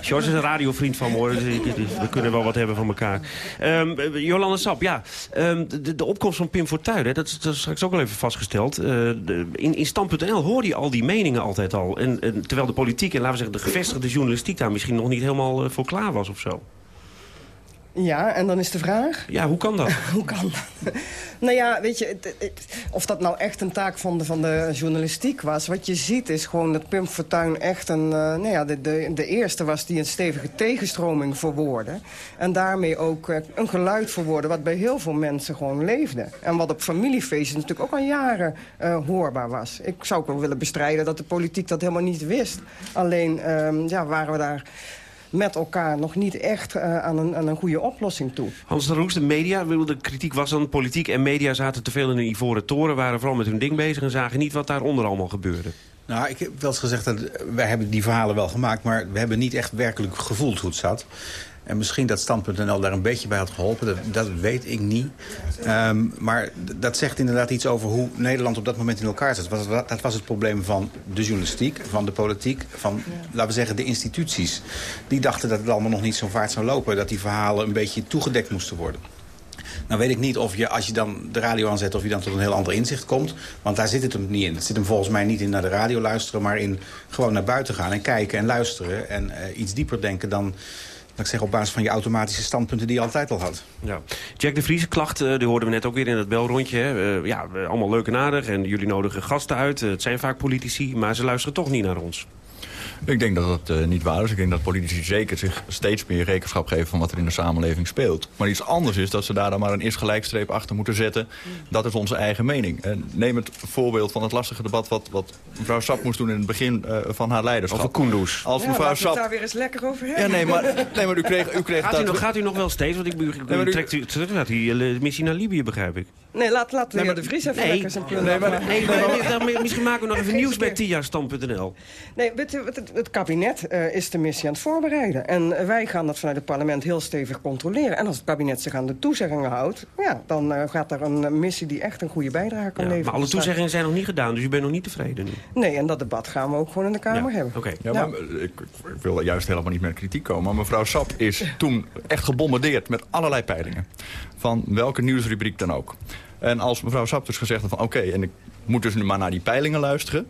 [SPEAKER 8] George is een radiovriend van me. Dus we kunnen wel wat hebben van elkaar. Eh, Jolanda Sap, ja. ehm, de, opkomst van Pim Fortuyn, hè, dat, is- dat is straks ook al even vastgesteld. Eh, in in Stand.nl hoor je al die meningen altijd al. En, en terwijl de politiek en laten we zeggen de gevestigde journalistiek... daar misschien nog niet helemaal eh, voor klaar was of zo.
[SPEAKER 29] Ja, en dan is de vraag...
[SPEAKER 8] Ja, hoe kan dat?
[SPEAKER 29] hoe kan dat? nou ja, weet je, het- het- of dat nou echt een taak van de, van de journalistiek was... wat je ziet is gewoon dat Pim Fortuyn echt een, eh, nou ja, de, de, de eerste was... die een stevige tegenstroming verwoordde. En daarmee ook eh, een geluid verwoordde wat bij heel veel mensen gewoon leefde. En wat op familiefeesten natuurlijk ook al jaren eh, hoorbaar was. Ik zou ook wel willen bestrijden dat de politiek dat helemaal niet wist. Alleen ehm, ja, waren we daar met elkaar nog niet echt eh, aan, een, aan een goede oplossing toe.
[SPEAKER 8] Hans de Roes, de media, de kritiek was dan... politiek en media zaten te veel in een ivoren toren... waren vooral met hun ding bezig en zagen niet wat daaronder allemaal gebeurde.
[SPEAKER 30] Nou, ik heb wel eens gezegd dat wij hebben die verhalen wel gemaakt... maar we hebben niet echt werkelijk gevoeld hoe het zat. En misschien dat Stand.nl daar een beetje bij had geholpen. Dat, dat weet ik niet. Ehm, maar dat zegt inderdaad iets over hoe Nederland op dat moment in elkaar zat. Dat was, dat was het probleem van de journalistiek, van de politiek... van, laten we zeggen, de instituties. Die dachten dat het allemaal nog niet zo vaart zou lopen. Dat die verhalen een beetje toegedekt moesten worden. Nou weet ik niet of je, als je dan de radio aanzet... of je dan tot een heel ander inzicht komt. Want daar zit het hem niet in. Het zit hem volgens mij niet in naar de radio luisteren... maar in gewoon naar buiten gaan en kijken en luisteren... en uh, iets dieper denken dan ik zeggen, op basis van je automatische standpunten die je altijd al had.
[SPEAKER 8] Ja. Jack de Vries, klachten, die hoorden we net ook weer in het belrondje. Hè. Uh, ja, allemaal leuk en aardig en jullie nodigen gasten uit. het zijn vaak politici, maar ze luisteren toch niet naar ons.
[SPEAKER 31] Ik denk dat dat uh, niet waar is. Ik denk dat politici zeker zich steeds meer rekenschap geven van wat er in de samenleving speelt. Maar iets anders is dat ze daar dan maar een eerst gelijkstreep achter moeten zetten. Dat is onze eigen mening. En neem het voorbeeld van het lastige debat wat, wat mevrouw Sap moest doen in het begin uh, van haar leiderschap.
[SPEAKER 8] Over Kunduz.
[SPEAKER 29] Als ja, mevrouw Sap... daar weer eens lekker over hebben.
[SPEAKER 31] Ja, nee, maar, nee, maar u kreeg... U kreeg
[SPEAKER 8] gaat,
[SPEAKER 31] dat...
[SPEAKER 8] u nog, gaat u nog wel steeds? Want ik, u, nee, u trekt u terug naar die missie naar Libië, begrijp ik.
[SPEAKER 29] Nee, laat, laat de heer De Vries even
[SPEAKER 8] nee,
[SPEAKER 29] lekker zijn.
[SPEAKER 8] Nee, maar, nee, maar, nee, misschien maken we nog even nieuws bij tiastand.nl.
[SPEAKER 29] Nee, het, het kabinet uh, is de missie aan het voorbereiden. En wij gaan dat vanuit het parlement heel stevig controleren. En als het kabinet zich aan de toezeggingen houdt... Ja, dan uh, gaat er een missie die echt een goede bijdrage kan
[SPEAKER 8] ja,
[SPEAKER 29] leveren.
[SPEAKER 8] Maar alle toezeggingen zijn nog niet gedaan, dus u bent nog niet tevreden nu?
[SPEAKER 29] Nee, en dat debat gaan we ook gewoon in de Kamer
[SPEAKER 8] ja,
[SPEAKER 29] hebben.
[SPEAKER 8] Okay.
[SPEAKER 31] Ja, maar, ik, ik, wil juist helemaal niet met kritiek komen. Maar mevrouw Sap is toen echt gebombardeerd met allerlei peilingen. Van welke nieuwsrubriek dan ook. En als mevrouw Sap dus gezegd had van oké, en ik moet dus nu maar naar die peilingen luisteren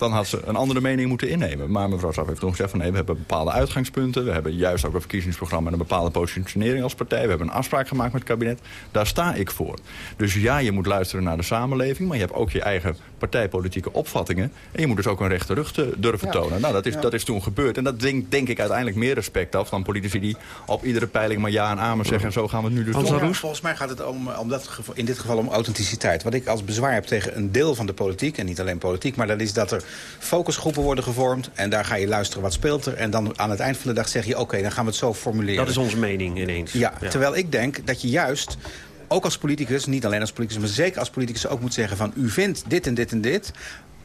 [SPEAKER 31] dan had ze een andere mening moeten innemen. Maar mevrouw Sap heeft toen gezegd van nee, we hebben bepaalde uitgangspunten. We hebben juist ook een verkiezingsprogramma en een bepaalde positionering als partij. We hebben een afspraak gemaakt met het kabinet. Daar sta ik voor. Dus ja, je moet luisteren naar de samenleving. Maar je hebt ook je eigen partijpolitieke opvattingen. En je moet dus ook een rechte rug te durven ja. tonen. Nou, dat is, ja. dat is toen gebeurd. En dat denk, denk ik uiteindelijk meer respect af dan politici die op iedere peiling maar ja en amen zeggen. En zo gaan we het nu dus doen.
[SPEAKER 30] Ja, volgens mij gaat het om, om dat geval, in dit geval om authenticiteit. Wat ik als bezwaar heb tegen een deel van de politiek, en niet alleen politiek... maar dat is dat er focusgroepen worden gevormd. En daar ga je luisteren wat speelt er. En dan aan het eind van de dag zeg je, oké, okay, dan gaan we het zo formuleren.
[SPEAKER 8] Dat is onze mening ineens.
[SPEAKER 30] Ja, ja, terwijl ik denk dat je juist ook als politicus, niet alleen als politicus... maar zeker als politicus ook moet zeggen van... u vindt dit en dit en dit...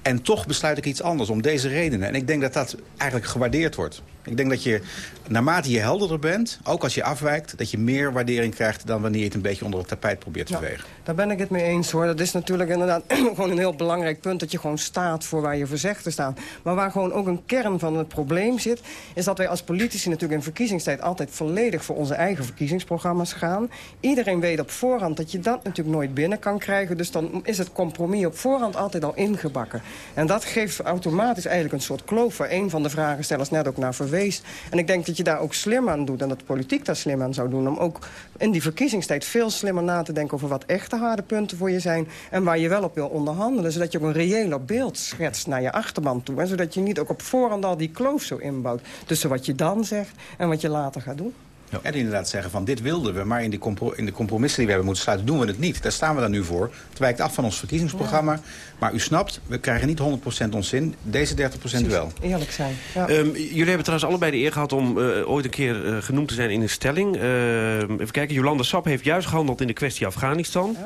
[SPEAKER 30] En toch besluit ik iets anders om deze redenen. En ik denk dat dat eigenlijk gewaardeerd wordt. Ik denk dat je, naarmate je helderder bent, ook als je afwijkt... dat je meer waardering krijgt dan wanneer je het een beetje onder het tapijt probeert te
[SPEAKER 29] ja,
[SPEAKER 30] vegen.
[SPEAKER 29] Daar ben ik het mee eens hoor. Dat is natuurlijk inderdaad gewoon een heel belangrijk punt... dat je gewoon staat voor waar je voor zegt te staan. Maar waar gewoon ook een kern van het probleem zit... is dat wij als politici natuurlijk in verkiezingstijd... altijd volledig voor onze eigen verkiezingsprogramma's gaan. Iedereen weet op voorhand dat je dat natuurlijk nooit binnen kan krijgen. Dus dan is het compromis op voorhand altijd al ingebakken. En dat geeft automatisch eigenlijk een soort kloof... waar een van de vragenstellers net ook naar verwees. En ik denk dat je daar ook slim aan doet... en dat de politiek daar slim aan zou doen... om ook in die verkiezingstijd veel slimmer na te denken... over wat echte harde punten voor je zijn... en waar je wel op wil onderhandelen. Zodat je ook een reëel beeld schetst naar je achterban toe. En zodat je niet ook op voorhand al die kloof zo inbouwt... tussen wat je dan zegt en wat je later gaat doen.
[SPEAKER 30] Ja. En inderdaad zeggen van dit wilden we, maar in, die in de compromissen die we hebben moeten sluiten doen we het niet. Daar staan we dan nu voor. Het wijkt af van ons verkiezingsprogramma. Ja. Maar u snapt, we krijgen niet 100% ons zin. Deze 30% Precies. wel.
[SPEAKER 29] Eerlijk zijn. Ja.
[SPEAKER 8] Um, jullie hebben trouwens allebei de eer gehad om uh, ooit een keer uh, genoemd te zijn in een stelling. Uh, even kijken, Jolanda Sap heeft juist gehandeld in de kwestie Afghanistan.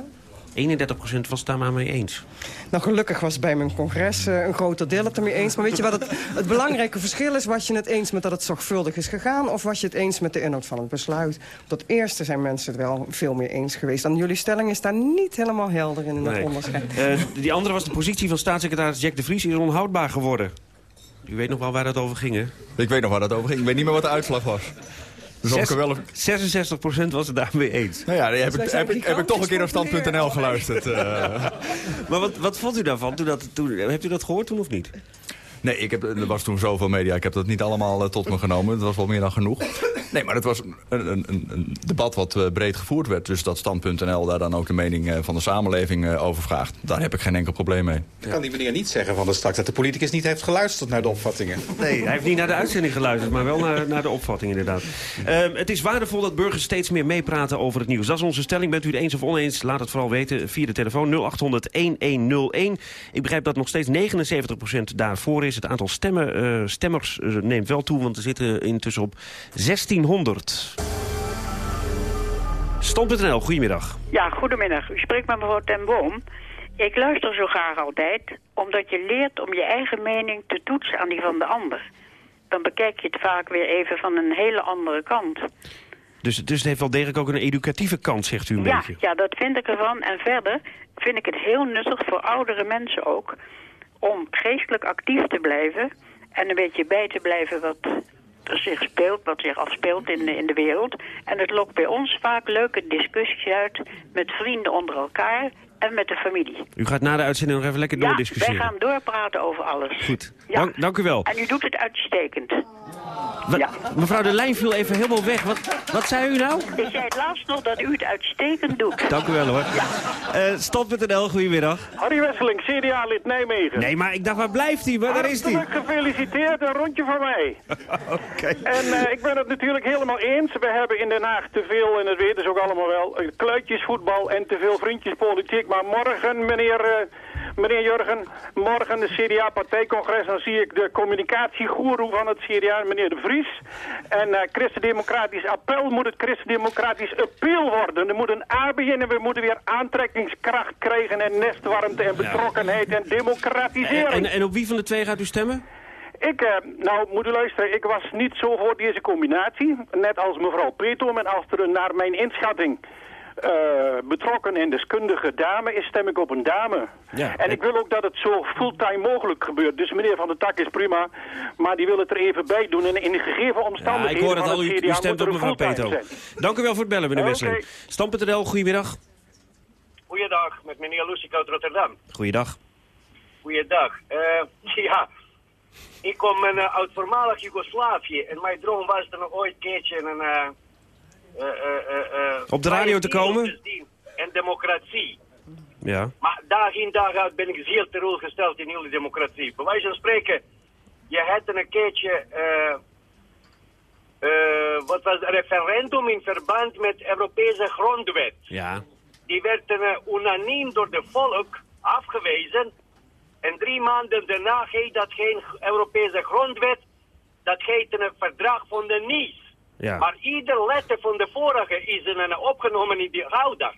[SPEAKER 8] 31% was het daar maar mee eens.
[SPEAKER 29] Nou, gelukkig was bij mijn congres uh, een groter deel het ermee eens. Maar weet je wat het, het belangrijke verschil is? Was je het eens met dat het zorgvuldig is gegaan... of was je het eens met de inhoud van het besluit? Op dat eerste zijn mensen het wel veel meer eens geweest. En jullie stelling is daar niet helemaal helder in, in dat
[SPEAKER 8] nee.
[SPEAKER 29] onderscheid.
[SPEAKER 8] Uh, die andere was de positie van staatssecretaris Jack de Vries... is onhoudbaar geworden. U weet nog wel waar dat over ging, hè?
[SPEAKER 31] Ik weet nog waar dat over ging. Ik weet niet meer wat de uitslag was.
[SPEAKER 8] Dus wel... 66% was het daarmee eens.
[SPEAKER 31] Nou ja, heb, ik, heb, ik, heb ik toch een keer op stand.nl geluisterd. Uh.
[SPEAKER 8] maar wat, wat vond u daarvan? Toen dat, toen, hebt u dat gehoord toen of niet?
[SPEAKER 31] Nee, ik heb, er was toen zoveel media. Ik heb dat niet allemaal uh, tot me genomen. Het was wel meer dan genoeg. Nee, maar het was een, een, een debat wat uh, breed gevoerd werd. Dus dat stand.nl daar dan ook de mening uh, van de samenleving over vraagt. Daar heb ik geen enkel probleem mee.
[SPEAKER 30] Ja. Kan die meneer niet zeggen van de straks dat de politicus niet heeft geluisterd naar de opvattingen?
[SPEAKER 8] Nee, hij heeft niet naar de uitzending geluisterd, maar wel naar, naar de opvatting inderdaad. Uh, het is waardevol dat burgers steeds meer meepraten over het nieuws. Dat is onze stelling. Bent u het eens of oneens? Laat het vooral weten via de telefoon 0800-1101. Ik begrijp dat nog steeds 79% daarvoor is. Het aantal stemmen, stemmers neemt wel toe, want er zitten intussen op 1600. Stand.nl, goedemiddag.
[SPEAKER 37] Ja, goedemiddag. U spreekt met mevrouw ten Boom. Ik luister zo graag altijd, omdat je leert om je eigen mening te toetsen aan die van de ander. dan bekijk je het vaak weer even van een hele andere kant.
[SPEAKER 8] Dus, dus het heeft wel degelijk ook een educatieve kant, zegt u een
[SPEAKER 37] Ja,
[SPEAKER 8] beetje.
[SPEAKER 37] ja, dat vind ik ervan. En verder vind ik het heel nuttig voor oudere mensen ook... om geestelijk actief te blijven en een beetje bij te blijven wat er zich speelt, wat zich afspeelt in de, in de wereld. En het lokt bij ons vaak leuke discussies uit met vrienden onder elkaar en met de familie.
[SPEAKER 8] U gaat na de uitzending nog even lekker
[SPEAKER 37] Ja, wij
[SPEAKER 8] doordiscussiëren.
[SPEAKER 37] gaan doorpraten over alles.
[SPEAKER 8] Goed,
[SPEAKER 37] Ja.
[SPEAKER 8] dank, dank u wel.
[SPEAKER 37] En u doet het uitstekend.
[SPEAKER 8] Wa- Mevrouw de lijn viel even helemaal weg. Wat, wat zei u nou?
[SPEAKER 37] Ik zei het laatst nog dat u het uitstekend doet.
[SPEAKER 8] Dank u wel hoor. Eh Stand.nl, goedemiddag.
[SPEAKER 38] Harry Wesseling, CDA-lid Nijmegen.
[SPEAKER 8] Nee, maar ik dacht, waar blijft hij? Waar daar is hij?
[SPEAKER 38] Hartelijk gefeliciteerd, een rondje van mij.
[SPEAKER 8] Oké.
[SPEAKER 38] En eh, ik ben het natuurlijk helemaal eens. We hebben in Den Haag te veel, en dat weten ze ook allemaal wel, eh, kluitjesvoetbal en te veel vriendjespolitiek. Maar morgen, meneer, eh, meneer Jurgen, morgen de CDA-partijcongres, dan zie ik de communicatiegoeroe van het CDA, meneer De Vries. En eh christendemocratisch appel moet het christendemocratisch appeal worden. Er moet een A beginnen, we moeten weer aantrekkingskracht krijgen en nestwarmte en betrokkenheid en democratisering.
[SPEAKER 8] En, en op wie van de twee gaat u stemmen?
[SPEAKER 38] Ik, eh, nou, moet u luisteren, ik was niet zo voor deze combinatie. Net als mevrouw Petom en als er naar mijn inschatting eh, betrokken en deskundige dame is, stem ik op een dame.
[SPEAKER 8] Ja,
[SPEAKER 38] en ik wil ook dat het zo fulltime mogelijk gebeurt. Dus meneer Van der Tak is prima, maar die wil het er even bij doen. En in de gegeven
[SPEAKER 8] Ja,
[SPEAKER 38] omstandigheden
[SPEAKER 8] ik hoor het al,
[SPEAKER 38] het
[SPEAKER 8] u, u stemt op mevrouw Peto.
[SPEAKER 38] zijn.
[SPEAKER 8] Dank u wel voor het bellen, meneer
[SPEAKER 38] Oké.
[SPEAKER 8] Wesseling. Stam.nl, goedemiddag.
[SPEAKER 39] Goeiedag, met meneer Lusik uit Rotterdam.
[SPEAKER 8] Goeiedag.
[SPEAKER 39] Goeiedag. Eh, ja, ik kom eh, uit voormalig Joegoslavië en mijn droom was er nog ooit een keertje een...
[SPEAKER 8] Op de radio te komen?
[SPEAKER 39] En democratie.
[SPEAKER 8] Ja.
[SPEAKER 39] Maar dag in dag uit ben ik zeer teleurgesteld in jullie democratie. Bij wijze van spreken, je had een keertje... eh, eh, wat was het, referendum in verband met Europese grondwet.
[SPEAKER 8] Ja.
[SPEAKER 39] Die werd eh, unaniem door de volk afgewezen. En drie maanden daarna heet dat geen Europese grondwet. Dat heet een verdrag van de Nice.
[SPEAKER 8] Ja.
[SPEAKER 39] Maar ieder letter van de vorige is een, opgenomen in die oude.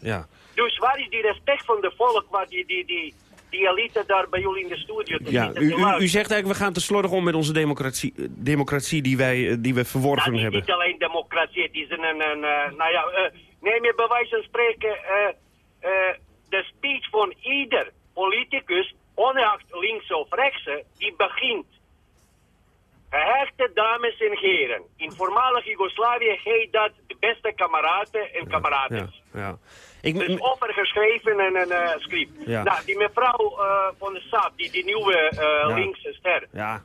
[SPEAKER 8] Ja.
[SPEAKER 39] Dus waar is die respect van de volk, waar die, die, die, die elite daar bij jullie in de studio te
[SPEAKER 8] Ja, u, u, zegt eigenlijk, we gaan te slordig om met onze democratie, eh, democratie die, wij, eh, die we verworven
[SPEAKER 39] Nou,
[SPEAKER 8] hebben.
[SPEAKER 39] Niet alleen democratie, het is een, een, een eh, nou ja, eh, neem je bij wijze van spreken de speech van ieder politicus, ongeacht links of rechts, die begint. Gehechte dames en heren, in voormalig Joegoslavië heet dat de beste kameraden en kameraden.
[SPEAKER 8] Ja, ja. Ik,
[SPEAKER 39] Dus overgeschreven en een eh, script.
[SPEAKER 8] Ja.
[SPEAKER 39] Nou, die mevrouw eh, van de Saab, die, die nieuwe eh,
[SPEAKER 8] Ja.
[SPEAKER 39] linkse ster.
[SPEAKER 8] ja.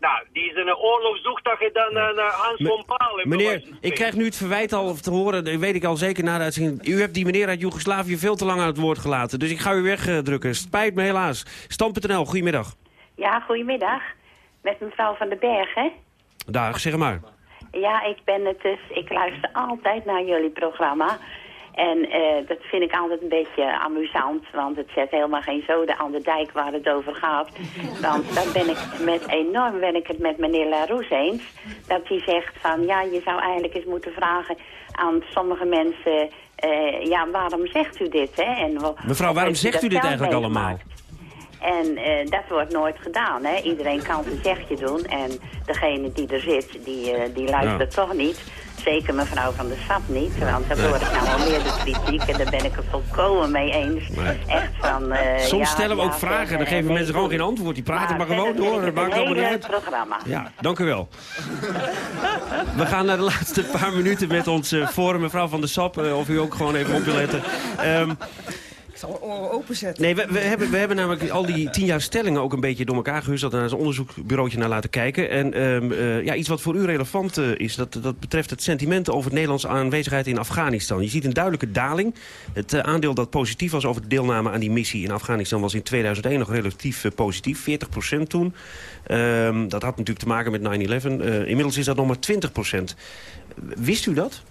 [SPEAKER 39] Nou, die is een oorlogszoektige dan een eh, Hans
[SPEAKER 8] Me-
[SPEAKER 39] van Paal. in
[SPEAKER 8] Meneer, ik krijg nu het verwijt al te horen, dat weet ik al zeker na de uitzending. U hebt die meneer uit Joegoslavië veel te lang aan het woord gelaten. Dus ik ga u wegdrukken. Spijt me helaas. Stam.nl, goedemiddag.
[SPEAKER 40] Ja, goedemiddag. Met mevrouw van den Berg, hè?
[SPEAKER 8] Dag, zeg maar.
[SPEAKER 40] Ja, ik ben het dus. Ik luister altijd naar jullie programma. En eh, dat vind ik altijd een beetje amusant, want het zet helemaal geen zoden aan de dijk waar het over gaat. Want dan ben ik met enorm ben ik het met meneer Larousse eens. Dat hij zegt van ja, je zou eigenlijk eens moeten vragen aan sommige mensen, eh, ja, waarom zegt u dit? Hè? En,
[SPEAKER 8] Mevrouw, waarom zegt u dit eigenlijk allemaal?
[SPEAKER 40] En eh, dat wordt nooit gedaan. Hè? Iedereen kan zijn zegje doen. En degene die er zit, die, eh, die luistert toch niet. Zeker mevrouw van der Sap niet. Want daar hoor ik nou al meer de kritiek. En daar ben ik het volkomen mee eens. Echt van... eh,
[SPEAKER 8] Soms
[SPEAKER 40] ja,
[SPEAKER 8] stellen we
[SPEAKER 40] ja,
[SPEAKER 8] ook vragen en dan geven mensen gewoon geen antwoord. Die praten maar, gewoon door. Dat maakt
[SPEAKER 40] het
[SPEAKER 8] allemaal niet uit.
[SPEAKER 40] programma.
[SPEAKER 8] Ja, dank u wel. We gaan naar de laatste paar minuten met ons eh, forum. Mevrouw van der Sap, of u ook gewoon even op wil letten.
[SPEAKER 29] Ik openzetten.
[SPEAKER 8] Nee, we, we, hebben, we hebben namelijk al die tien jaar stellingen ook een beetje door elkaar gehusteld... en daar is een onderzoekbureautje naar laten kijken. En ehm, eh, ja, iets wat voor u relevant eh, is, dat, dat betreft het sentiment over het Nederlands aanwezigheid in Afghanistan. Je ziet een duidelijke daling. Het eh, aandeel dat positief was over de deelname aan die missie in Afghanistan... was in 2001 nog relatief positief, 40% toen. Ehm, dat had natuurlijk te maken met 9-11. Eh, inmiddels is dat nog maar 20% Wist u dat?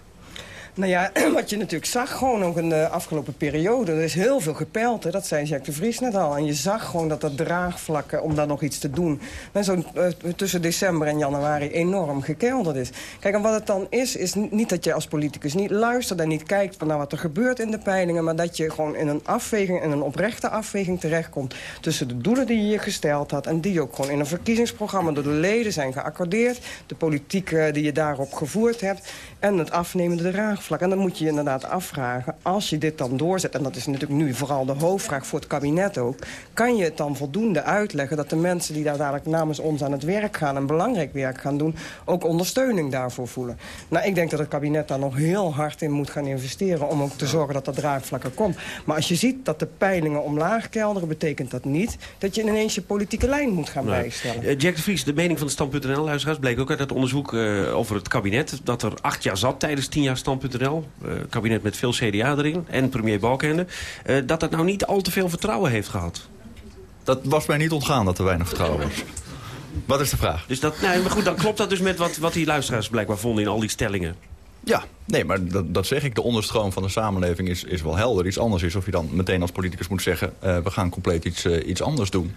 [SPEAKER 29] Nou ja, wat je natuurlijk zag gewoon ook in de afgelopen periode... er is heel veel gepeild, hè? dat zei Jacques de Vries net al. En je zag gewoon dat dat draagvlak om daar nog iets te doen... Zo, uh, tussen december en januari enorm gekelderd is. Kijk, en wat het dan is, is niet dat je als politicus niet luistert... en niet kijkt van nou, wat er gebeurt in de peilingen... maar dat je gewoon in een afweging, in een oprechte afweging terechtkomt... tussen de doelen die je je gesteld had... en die ook gewoon in een verkiezingsprogramma door de leden zijn geaccordeerd... de politiek uh, die je daarop gevoerd hebt... en het afnemende draagvlak En dan moet je je inderdaad afvragen, als je dit dan doorzet... en dat is natuurlijk nu vooral de hoofdvraag voor het kabinet ook... kan je het dan voldoende uitleggen dat de mensen die daar dadelijk namens ons aan het werk gaan... en belangrijk werk gaan doen, ook ondersteuning daarvoor voelen? Nou, ik denk dat het kabinet daar nog heel hard in moet gaan investeren... om ook te zorgen dat dat draagvlak er komt. Maar als je ziet dat de peilingen omlaag kelderen... betekent dat niet dat je ineens je politieke lijn moet gaan bijstellen.
[SPEAKER 8] Eh, Jack de Vries, de mening van de Stand.nl, luisteraars... bleek ook uit het onderzoek eh, over het kabinet... dat er acht jaar zat tijdens tien jaar Stand.nl. eh, kabinet met veel CDA erin en premier Balkenende... eh, dat het nou niet al te veel vertrouwen heeft gehad.
[SPEAKER 31] Dat was mij niet ontgaan dat er weinig vertrouwen was. Wat is de vraag?
[SPEAKER 8] Dus dat, nee, maar goed, dan klopt dat dus met wat, wat die luisteraars blijkbaar vonden in al die stellingen.
[SPEAKER 31] Ja, nee, maar dat, dat zeg ik. De onderstroom van de samenleving is, is wel helder. Iets anders is of je dan meteen als politicus moet zeggen... eh, we gaan compleet iets, eh, iets anders doen.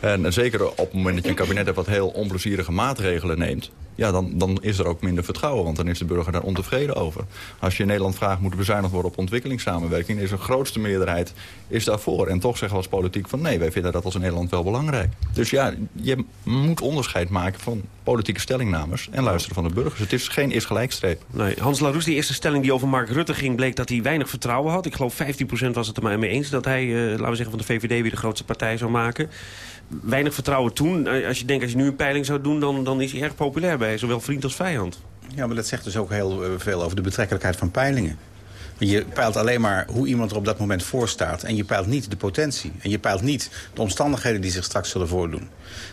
[SPEAKER 31] En, zeker op het moment dat je een kabinet hebt... wat heel onplezierige maatregelen neemt... ja, dan, dan is er ook minder vertrouwen. Want dan is de burger daar ontevreden over. Als je in Nederland vraagt... moet er bezuinigd worden op ontwikkelingssamenwerking... is een grootste meerderheid is daarvoor. En toch zeggen we als politiek van... nee, wij vinden dat als Nederland wel belangrijk. Dus ja, je moet onderscheid maken van politieke stellingnames... en luisteren van de burgers. Het is geen is gelijkstreep.
[SPEAKER 8] Nee, Hans Laroes, die eerste stelling die over Mark Rutte ging... bleek dat hij weinig vertrouwen had. Ik geloof 15% was het er maar mee eens... dat hij, eh, laten we zeggen, van de VVD weer de grootste partij zou maken. Weinig vertrouwen toen. Eh, Als je denkt, als je nu een peiling zou doen... dan, dan is hij erg populair bij zowel vriend als vijand.
[SPEAKER 30] Ja, maar dat zegt dus ook heel eh, veel over de betrekkelijkheid van peilingen. Je peilt alleen maar hoe iemand er op dat moment voor staat. En je peilt niet de potentie. En je peilt niet de omstandigheden die zich straks zullen voordoen.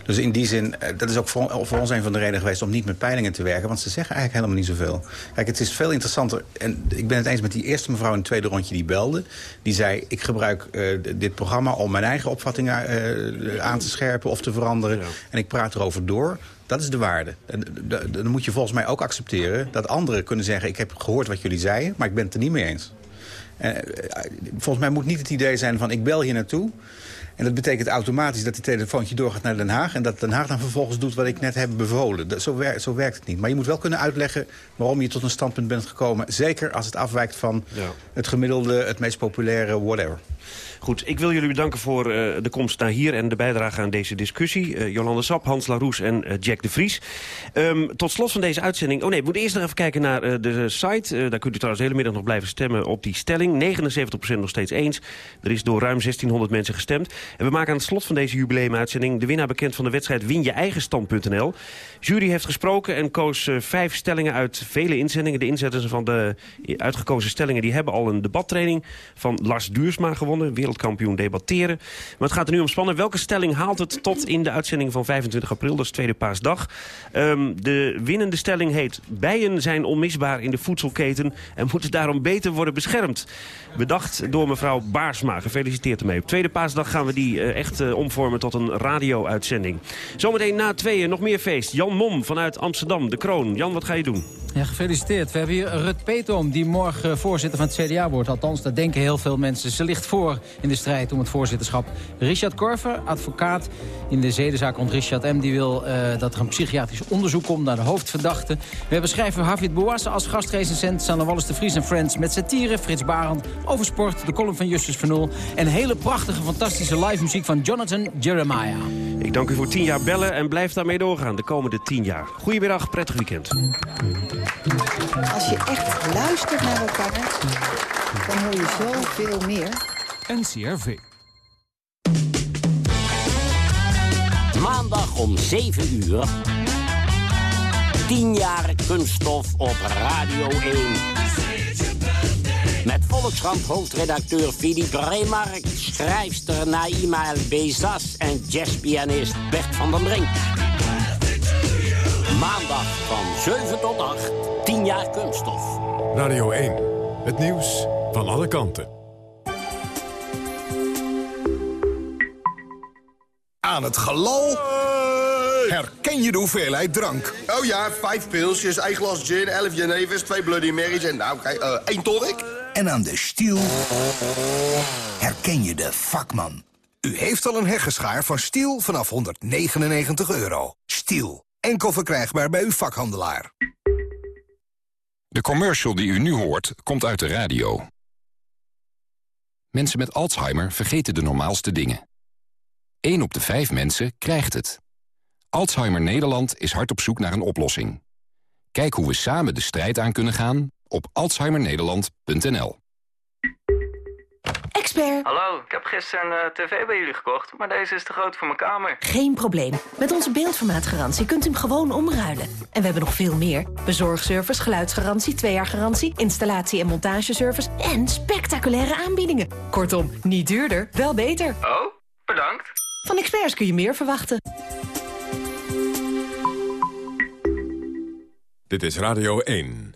[SPEAKER 30] Dus in die zin, eh, dat is ook voor, voor ons een van de redenen geweest... om niet met peilingen te werken. Want ze zeggen eigenlijk helemaal niet zoveel. Kijk, het is veel interessanter. En ik ben het eens met die eerste mevrouw in het tweede rondje die belde. Die zei, ik gebruik eh, dit programma om mijn eigen opvattingen eh, aan te scherpen of te veranderen. En ik praat erover door. Dat is de waarde. En d- dan moet je volgens mij ook accepteren dat anderen kunnen zeggen... ik heb gehoord wat jullie zeiden, maar ik ben het er niet mee eens. Eh, eh, volgens mij moet niet het idee zijn van ik bel hier naartoe... En dat betekent automatisch dat die telefoontje doorgaat naar Den Haag... en dat Den Haag dan vervolgens doet wat ik net heb bevolen. Dat, zo, wer- zo werkt het niet. Maar je moet wel kunnen uitleggen waarom je tot een standpunt bent gekomen. Zeker als het afwijkt van het gemiddelde, het meest populaire, whatever.
[SPEAKER 8] Goed, ik wil jullie bedanken voor eh, de komst naar hier en de bijdrage aan deze discussie. Eh, Jolande Sap, Hans Laroes en eh, Jack de Vries. Ehm, tot slot van deze uitzending... Oh nee, we moeten eerst nog even kijken naar de site. Daar kunt u trouwens hele middag nog blijven stemmen op die stelling. 79% nog steeds eens. Er is door ruim 1600 mensen gestemd. En we maken aan het slot van deze jubileumuitzending... de winnaar bekend van de wedstrijd Win je eigen stand.nl. Jury heeft gesproken en koos vijf stellingen uit vele inzendingen. De inzetters van de uitgekozen stellingen die hebben al een debattraining... van Lars Duursma gewonnen, wereldkampioen debatteren. Maar het gaat er nu om spannen. Welke stelling haalt het tot in de uitzending van 25 april? Dat is tweede paasdag. Ehm, de winnende stelling heet... Bijen zijn onmisbaar in de voedselketen... en moeten daarom beter worden beschermd. Bedacht door mevrouw Baarsma. Gefeliciteerd ermee. Op tweede paasdag gaan we die eh, echt eh, omvormen tot een radio-uitzending. Zometeen na tweeën nog meer feest. Jan Mom vanuit Amsterdam, de kroon. Jan, wat ga je doen?
[SPEAKER 41] Ja, gefeliciteerd. We hebben hier Rut Petom, die morgen voorzitter van het CDA wordt. Althans, dat denken heel veel mensen. Ze ligt voor in de strijd om het voorzitterschap. Richard Korver, advocaat in de zedenzaak rond Richard M. Die wil eh, dat er een psychiatrisch onderzoek komt naar de hoofdverdachte. We hebben schrijver Hafid Bouassa als gastrecensent. Sanne Wallis de Vries en Friends met satire. Frits Barend over sport. De column van Justus van. En hele prachtige, fantastische live muziek van Jonathan Jeremiah.
[SPEAKER 8] Ik dank u voor 10 jaar bellen en blijf daarmee doorgaan de komende 10 jaar. Goedemiddag, prettig weekend.
[SPEAKER 42] Als je echt luistert naar elkaar, dan hoor je zoveel meer.
[SPEAKER 43] NCRV.
[SPEAKER 44] Maandag om 7 uur. 10 jaar kunststof op Radio 1. Met Volkskrant hoofdredacteur Philippe Remark, schrijfster Naïma El Bezas en jazzpianist Bert van den Brink. Maandag van 7 tot 8, 10 jaar kunststof.
[SPEAKER 1] Radio 1, het nieuws van alle kanten.
[SPEAKER 45] Aan het gelal
[SPEAKER 46] Herken je de hoeveelheid drank?
[SPEAKER 43] Oh ja, vijf pilsjes, één glas gin, elf Genevers, twee Bloody Marys en nou, kijk, eh, één tonic.
[SPEAKER 46] En aan de stiel herken je de vakman. U heeft al een heggeschaar van Stiel vanaf 199 euro. Stiel, enkel verkrijgbaar bij uw vakhandelaar.
[SPEAKER 45] De commercial die u nu hoort, komt uit de radio. Mensen met Alzheimer vergeten de normaalste dingen. 1 op de 5 mensen krijgt het. Alzheimer Nederland is hard op zoek naar een oplossing. Kijk hoe we samen de strijd aan kunnen gaan op alzheimernederland.nl.
[SPEAKER 15] Expert.
[SPEAKER 17] Hallo, ik heb gisteren een eh, tv bij jullie gekocht, maar deze is te groot voor mijn kamer.
[SPEAKER 15] Geen probleem. Met onze beeldformaatgarantie kunt u hem gewoon omruilen. En we hebben nog veel meer. Bezorgservice, geluidsgarantie, twee jaar garantie, installatie- en montageservice en spectaculaire aanbiedingen. Kortom, niet duurder, wel beter.
[SPEAKER 17] Oh, bedankt.
[SPEAKER 15] Van experts kun je meer verwachten.
[SPEAKER 10] Dit is Radio 1.